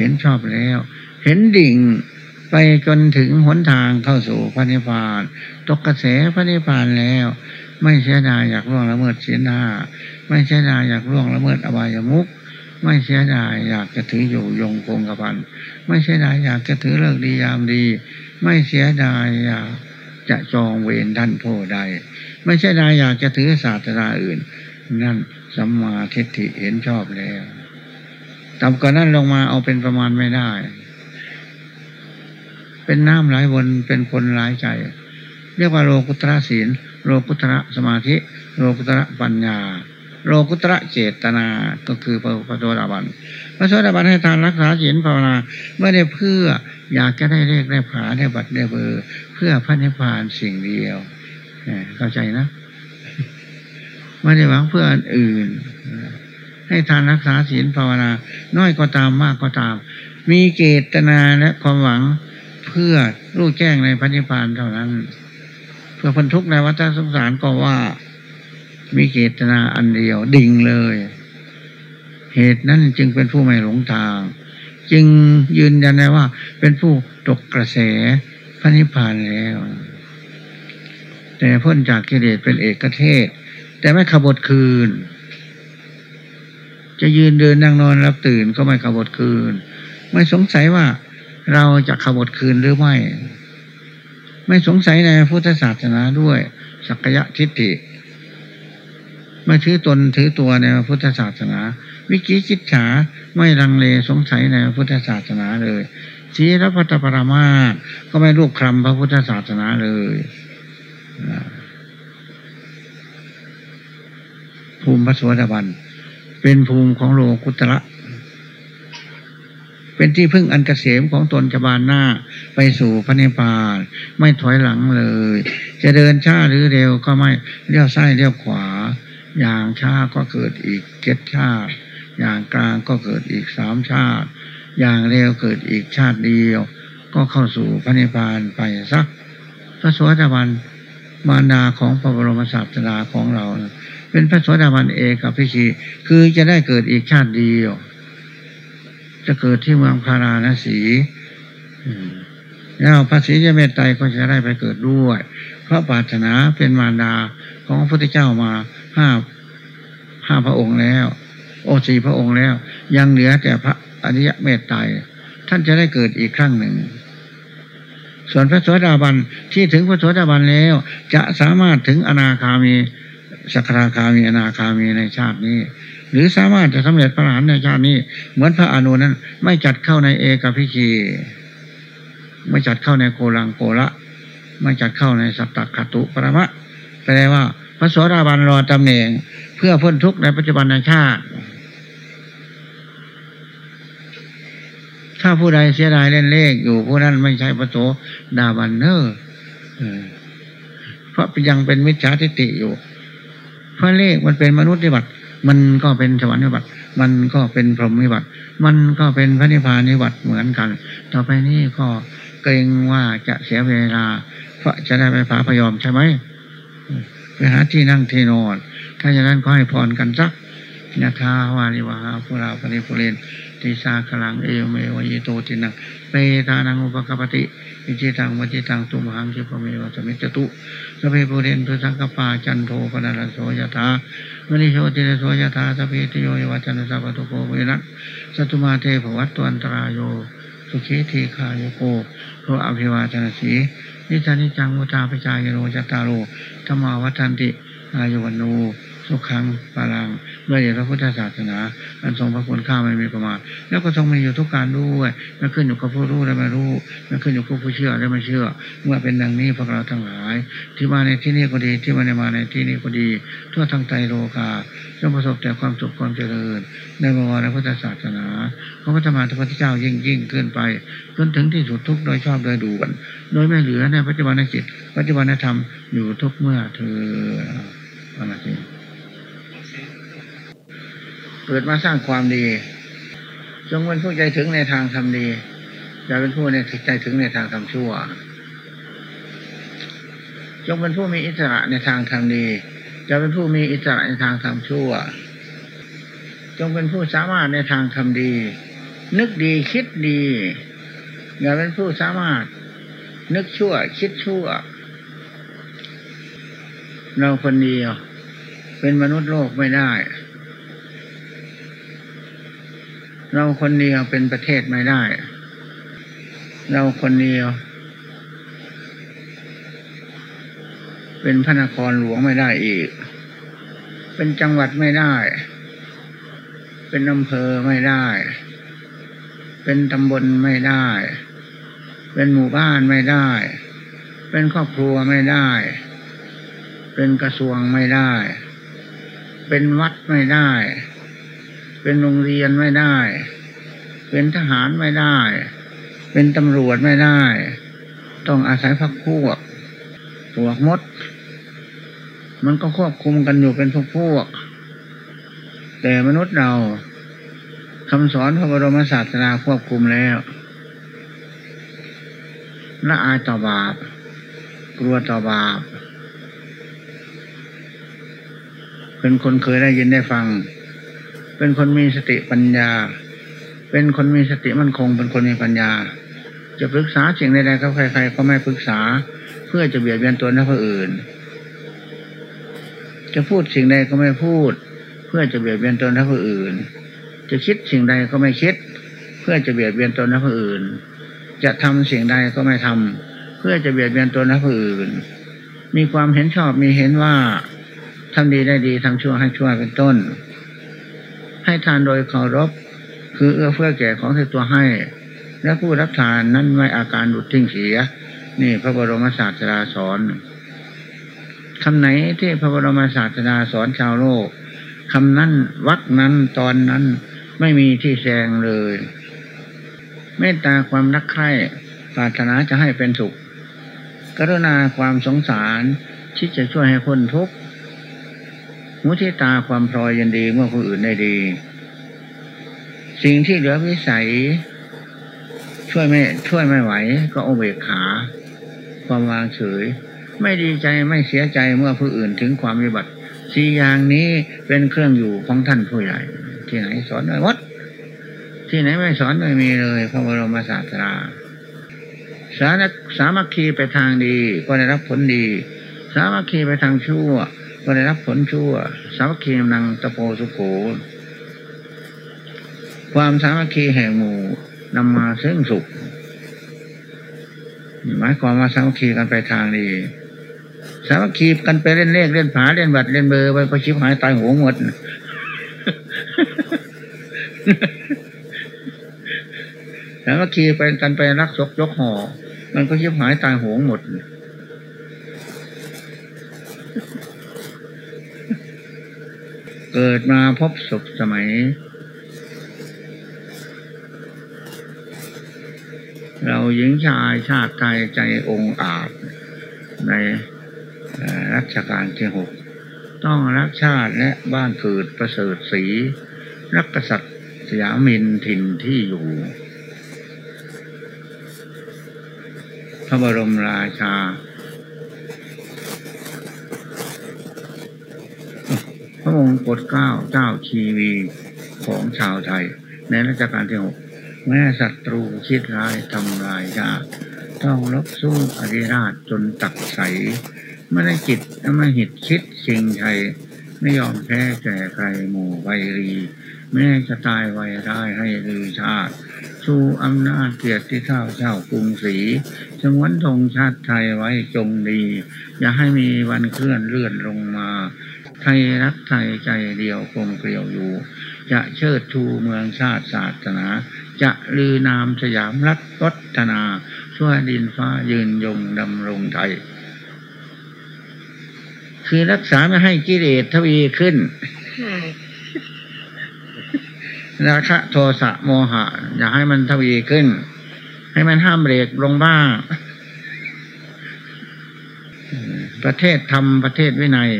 เห็นชอบแล้ว เห็นดิ่งไปจนถึงหนทางเข้าสู่พระนิพพาน ตกกระแสพระนิพพานแล้ว ไม่เสียดายอยากล่วงละเมิดศีลห้า ไม่เสียดายอยากล่วงละเมิดอบายมุกไม่เสียดายอยากจะถืออยู่ยงคงกระพัน ไม่เสียดายอยากจะถือเลิกดียามดี ไม่เสียดายอยากจะจองเวรท่านผู้ใด ไม่เสียดายอยากจะถือศาสนาอื่น นั่นสัมมาทิฏฐิเห็นชอบแล้ว ต่ำกว่านั้นลงมาเอาเป็นประมาณไม่ได้ เป็นน้ำไหลวนเป็นคนหลายใจ เรียกว่าโลกุตระศีล โลกุตระสมาธิ โลกุตระปัญญา โลกุตระเจตนาก็คือพระโสดาบันพระโสดาบันให้ทานรักษาศีลภาวนาเมื่อได้เพื่ออยากจะได้เลขได้ผาได้บัตรได้เบอร์ เพื่อพระนิพพานสิ่งเดียวเข้าใจนะไม่ได้หวังเพื่ออันอื่น ให้ทานรักษาศีลภาวนา น้อยก็ตามมากก็ตาม มีเจตนาและความหวังเพื่อรู้แจ้งในพันธิพานเท่านั้น เพื่อพันทุกในวัฏสงสารก็ว่ามีเจตนาอันเดียวดิ่งเลย เหตุนั้นจึงเป็นผู้ไม่หลงทาง จึงยืนยันได้ว่า เป็นผู้ตกกระแสพระนิพพานแล้ว แต่พ้นจากกิเลสเป็นเอกเทศ แต่ไม่ขบฏคืน จะยืนเดินนั่งนอนรับตื่นก็ไม่ขบวคืน ไม่สงสัยว่าเราจะขบฏคืนหรือไม่ ไม่สงสัยในพุทธศาสนาด้วยสักยะทิฏฐิไม่ถือตนถือตัวในพุทธศาสนา วิกิจิตฉาไม่ลังเลสงสัยในพุทธศาสนาเลยชีรพัตปรมาก็ไม่รูปคลำพระพุทธศาสนาเลยภูมิพระสวัสดาบัน เป็นภูมิของโลกุตระเป็นที่พึ่งอันกเกษมของตนจะบานหน้าไปสู่พระนิพพานไม่ถอยหลังเลย จะเดินช้าหรือเร็วก็ไม่เลี้ยวซ้ายเลี้ยวขวา อย่างช้าก็เกิดอีกเจ็ดชาติ อย่างกลางก็เกิดอีกสามชาติ อย่างเร็วเกิดอีกชาติเดียว ก็เข้าสู่พระนิพพานไปสักพระสวัสดิวันมารดาของพระบรมศาสดาของเรานะ เป็นพระสวัสดิวันเอกกับพิชีคือจะได้เกิดอีกชาติเดียว จะเกิดที่เมืองพาราณสีแล้วพระศรีเมตไตรก็จะได้ไปเกิดด้วย เพราะปรารถนาเป็นมารดาของพระพุทธเจ้ามาห้าห้าพระองค์แล้ว โอสีพระองค์แล้ว ยังเหลือแต่พระอริยเมตไตรท่านจะได้เกิดอีกครั้งหนึ่ง ส่วนพระสวสดาบันที่ถึงพระสวสดาบันแล้ว จะสามารถถึงอนาคามี สักราคามีอนาคามีในชาตินี้ หรือสามารถจะสำเร็จพระอรหันต์ในชาตินี้ เหมือนพระอนุนั้น ไม่จัดเข้าในเอกพิชีไม่จัดเข้าในโกลังโกละ ไม่จัดเข้าในสัตตคตุปรมะแปลว่าพระโสดาบันรอตำแหน่ง เพื่อพ้นทุกข์ในปัจจุบันในชาติ ถ้าผู้ใดเสียดายเล่นเลขอยู่ผู้นั้นไม่ใช่พระโสดาบันเนอร์เพราะยังเป็นมิจฉาทิฏฐิอยู่ เพราะเลขมันเป็นมนุษย์ที่บัติมันก็เป็นสวรรค์นิบัติมันก็เป็นพรหมนิบัติมันก็เป็นพระนิพพานนิบัติเหมือนกัน ต่อไปนี้ก็เกรงว่าจะเสียเวลาพระจะได้ไปผาพยอมใช่ไหมไปหาที่นั่งที่นอน ถ้าอย่างนั้นก็ให้พรกันสักยะถาวาริวะหา ปูรา ปะริปูเรนติสาคะรังเอวะเมวะ อิโต ทินนังเปตานังอุปะกัปปะติ อิจฉิตัง ปัตถิตังตุมหัง ขิปปะเมวะ สะมิชฌะตุ สัพเพปูเรนตุสังกัปปาจันโท ปัณณะระโส ยะถา มะณิโชติระโส ยะถาสัพพีติโย วิวัชชันตุ สัพพะโรโค วินัสสะตุมาเต ภะวัตวันตะราโยสุขีทีฆายุโก ภะวะ อะภิวาทะนะสีลิสสะ นิจจัง วุฑฒาปะจายิโน จัตตาโรธรรมาวัฏันติอายุวันโนทุกครั้งปาลัง ด้วยพระพุทธศาสนาอันทรงพระคุณข้าไม่มีประมาทแล้วก็ทรงมีอยู่ทุกการด้วยไม่ขึ้นอยู่กับผู้รู้และไม่รู้ไม่ขึ้นอยู่กับผู้เชื่อและไม่เชื่อ เมื่อเป็นดังนี้พวกเราทั้งหลาย ที่มาในที่นี้ก็ดีที่มาในมาในที่นี้ก็ดี ทั่วทั้งไตโลกาจงประสบแต่ความสุขความเจริญ ในบวรพุทธศาสนาพระพุทธมาพระพุทธเจ้ายิ่งยิ่งขึ้นไปจนถึงที่สุดทุกโดยชอบโดยด่วนโดยไม่เหลือในปัจจุบันในจิตปัจจุบันในธรรมอยู่ทุกเมื่อเธออะไร เกิดมาสร้างความดี จงเป็นผู้ใจถึงในทางทำดีอย่าเป็นผู้ในใจถึงในทางทำชั่ว จงเป็นผู้มีอิสระในทางทำดีอย่าเป็นผู้มีอิสระในทางทำชั่ว จงเป็นผู้สามารถในทางทำดี นึกดีคิดดี อย่าเป็นผู้สามารถ นึกชั่ว คิดชั่ว เราคนเดียว เป็นมนุษย์โลกไม่ได้ เราคนเดียวเป็นประเทศไม่ได้ เราคนเดียว เป็นพระนครหลวงไม่ได้อีก เป็นจังหวัดไม่ได้ เป็นอำเภอไม่ได้ เป็นตำบลไม่ได้ เป็นหมู่บ้านไม่ได้ เป็นครอบครัวไม่ได้ เป็นกระทรวงไม่ได้ เป็นวัดไม่ได้ เป็นโรงเรียนไม่ได้ เป็นทหารไม่ได้ เป็นตำรวจไม่ได้ ต้องอาศัยพักพวกพวกมด มันก็ควบคุมกันอยู่เป็นพวกพวก แต่มนุษย์เราคำสอนพระบรมศาสนาควบคุมแล้วละอายต่อบาป กลัวต่อบาป เป็นคนเคยได้ยินได้ฟัง เป็นคนมีสติปัญญา เป็นคนมีสติมั่นคง เป็นคนมีปัญญา จะปรึกษาสิ่งใดๆกับใคร ๆ ก็ไม่ปรึกษา เพื่อจะเบียดเบียนตัวนักผู้อื่น จะพูดสิ่งใดก็ไม่พูด เพื่อจะเบียดเบียนตนนักผู้อื่น จะคิดสิ่งใดก็ไม่คิด เพื่อจะเบียดเบียนตนนักผู้อื่น จะทำสิ่งใดก็ไม่ทำเพื่อจะเบียดเบียนตนและผู้อื่น มีความเห็นชอบมีเห็นว่าทำดีได้ดีทำชั่วให้ชั่วเป็นต้น ให้ทานโดยเคารพ คือเอื้อเฟื้อแก่ของที่ตัวให้ และผู้รับทานนั้นไม่อาการดุดทิ้งเสีย นี่พระบรมศาสดาสอนคำไหนที่พระบรมศาสดาสอนชาวโลกคำนั้นวักนั้นตอนนั้นไม่มีที่แซงเลย เมตตาความรักใคร่ปรารถนาจะให้เป็นสุข กรุณาความสงสารที่จะช่วยให้คนทุกข์ มุทิตาความพลอยยินดีเมื่อผู้อื่นได้ดี สิ่งที่เหลือวิสัย ช่วยไม่ช่วยไม่ไหว ก็อเบกขา ความวางเฉย ไม่ดีใจไม่เสียใจเมื่อผู้อื่นถึงความวิบัติสี่อย่างนี้เป็นเครื่องอยู่ของท่านผู้ใหญ่ ที่ไหนสอนไว้วัดที่ไหนไม่สอนไม่มีเลยพระบรมศาสดาสาสามัคคีไปทางดีก็ได้รับผลดี สามัคคีไปทางชั่ว ก็ได้รับผลชั่ว สามัคคีนังตะโปสุโขความสามัคคีแห่งหมู่นำมาซึ่งสุข หมายความว่าสามัคคีกันไปทางดี สามัคคีกันไปเล่นเลขเล่นผาเล่นบัตรเล่นเบอร์ไปก็ชิบหายตายหัวหมดสามัคคีไปกันไปรักศกยกห่อมันก็ชิบหายตายหัวหมด เกิดมาพบสุขสมัย เราหญิงชายชาติไทยใจองอาจในรัชกาลที่หกต้องรักชาติและบ้านเกิดประเสริฐสี รักกษัตริย์สยามินถิ่นที่อยู่ พระบรมราชา ระองค์กดเกล้าเจ้าชีวีของชาวไทย ในรัชกาลที่หกแม่ศัตรูคิดร้ายทำลายชาติต้องลบสู้อริราชจนตักใสไม่ได้จิตไม่หิดคิดชิงชัยไม่ยอมแพ้แก่ใครหมู่ไวรี แม้จะตายไวได้ให้ลือชาติ สู้อำนาจเกียรติเท่าเจ้ากรุงศรีสงวนธงชาติไทยไว้จงดี อย่าให้มีวันเคลื่อนเลื่อนลงมา ไทยรักไทยใจเดียวคงเกลียวอยู่ จะเชิดชูเมืองชาติศาสนา จะลือนามสยามรัฐวัฒนาช่วยดินฟ้ายืนยงดำรงไทย คือรักษาไม่ให้กิเลสทวีขึ้นราคะโทสะโมหะ อย่าให้มันทวีขึ้น ให้มันห้ามเบรกลงบ้างประเทศทำประเทศวินัย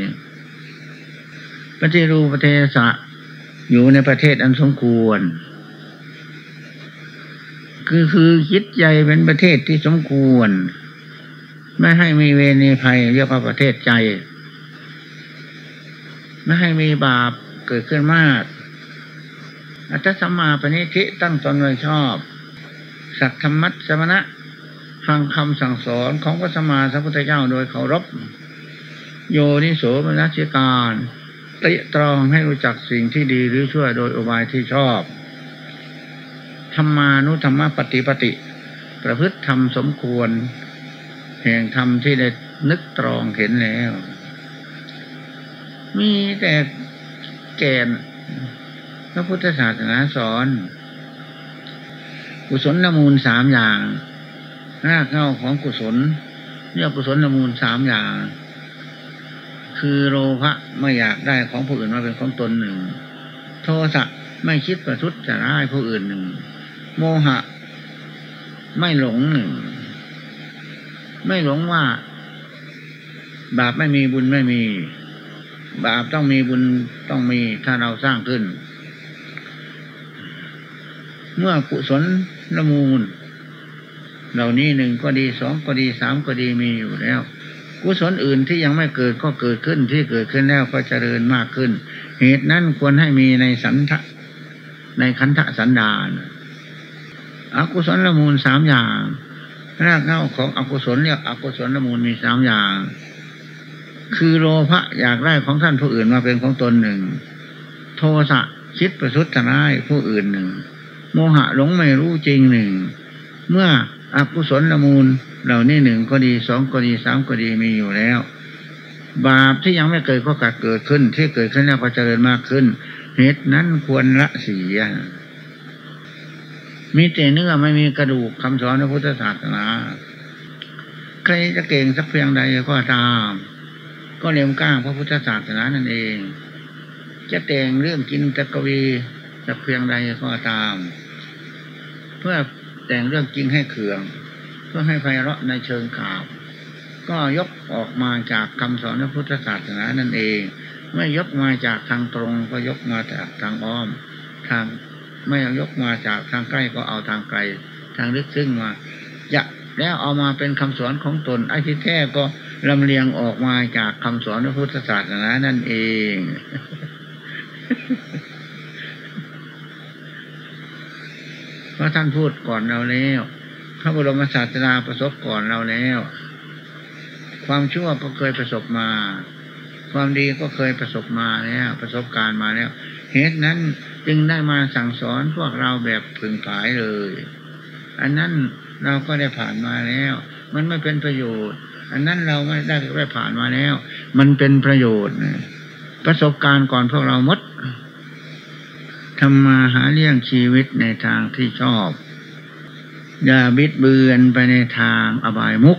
ปฏิรูประเทศะอยู่ในประเทศอันสมควร คือคือคิดใจเป็นประเทศที่สมควร ไม่ให้มีเวรภัยเรียกว่าประเทศใจ ไม่ให้มีบาปเกิดขึ้นมากอัตสมาปณิทิตั้งตนไว้ชอบ สัตธรรมัตสมณะฟังคำสั่งสอนของพระสมมาสัมพุทธเจ้าโดยเคารพ โยนิโสมนัสิการ ติตรองให้รู้จักสิ่งที่ดีหรือชั่วโดยอบายที่ชอบ ธรรมานุธรรมปฏิปติ ประพฤติธรรมสมควร แห่งธรรมที่ได้นึกตรองเห็นแล้ว มีแต่แกนพระพุทธศาสนาสอนกุศลนมูลสามอย่างรากเง้าของกุศลเรียกกุศลนมูลสามอย่าง คือโลภะไม่อยากได้ของผู้อื่นมาเป็นของตนหนึ่ง โทสะไม่คิดประทุษจะร้ายผู้อื่นหนึ่ง โมหะ ไม่หลงหนึ่ง ไม่หลงว่า บาปไม่มีบุญไม่มี บาปต้องมีบุญต้องมีถ้าเราสร้างขึ้น เมื่อกุศลละมูล เหล่านี้หนึ่งก็ดีสองก็ดีสามก็ดีมีอยู่แล้ว กุศลอื่นที่ยังไม่เกิดก็เกิดขึ้นที่เกิดขึ้นแล้วก็เจริญมากขึ้น เหตุนั้นควรให้มีในสันทะในคันทะสันดานอกุศลละมูลสามอย่างรากเง้าของอกุศลเนี่ยอกุศลละมูลมีสามอย่าง คือโลภะอยากได้ของท่านผู้อื่นมาเป็นของตนหนึ่ง โทสะคิดประทุษร้ายผู้อื่นหนึ่ง โมหะหลงไม่รู้จริงหนึ่ง เมื่ออกุศลละมูล เหล่านี้หนึ่งก็ดีสองก็ดีสามก็ดีมีอยู่แล้ว บาปที่ยังไม่เกิดก็กัดเกิดขึ้น ที่เกิดขึ้นแล้วก็เจริญมากขึ้นเหตุนั้นควรละเสียมีแต่เนื้อไม่มีกระดูกคำสอนพระพุทธศาสนาใครจะเก่งสักเพียงใดก็ตาม ก็เลี้ยงก้างพระพุทธศาสนานั่นเอง จะแต่งเรื่องกินตะกวีสักเพียงใดก็ตาม เพื่อแต่งเรื่องจริงให้เขื่อง เพื่อให้ไพเราะในเชิงข่าว ก็ยกออกมาจากคำสอนพระพุทธศาสนานั่นเอง ไม่ยกมาจากทางตรงก็ยกมาจากทางอ้อม ทางไม่ยกมาจากทางใกล้ก็เอาทางไกล ทางลึกซึ้งมาจะแล้วเอามาเป็นคำสอนของตนไอ้ที่แท้ก็ลำเลียงออกมาจากคำสอนพระพุทธศาสนานั่นเองเพราะท่านพูดก่อนเราแล้ว พระบรมศาสดาประสบก่อนเราแล้ว ความชั่วก็เคยประสบมา ความดีก็เคยประสบมาแล้วประสบการณ์มาแล้ว เหตุนั้นจึงได้มาสั่งสอนพวกเราแบบพึงผายเลย อันนั้นเราก็ได้ผ่านมาแล้ว มันไม่เป็นประโยชน์ อันนั้นเราไม่ได้ได้ผ่านมาแล้ว มันเป็นประโยชน์ประสบการณ์ก่อนพวกเรามดทำมาหาเลี้ยงชีวิตในทางที่ชอบ อย่าบิดเบือนไปในทางอบายมุก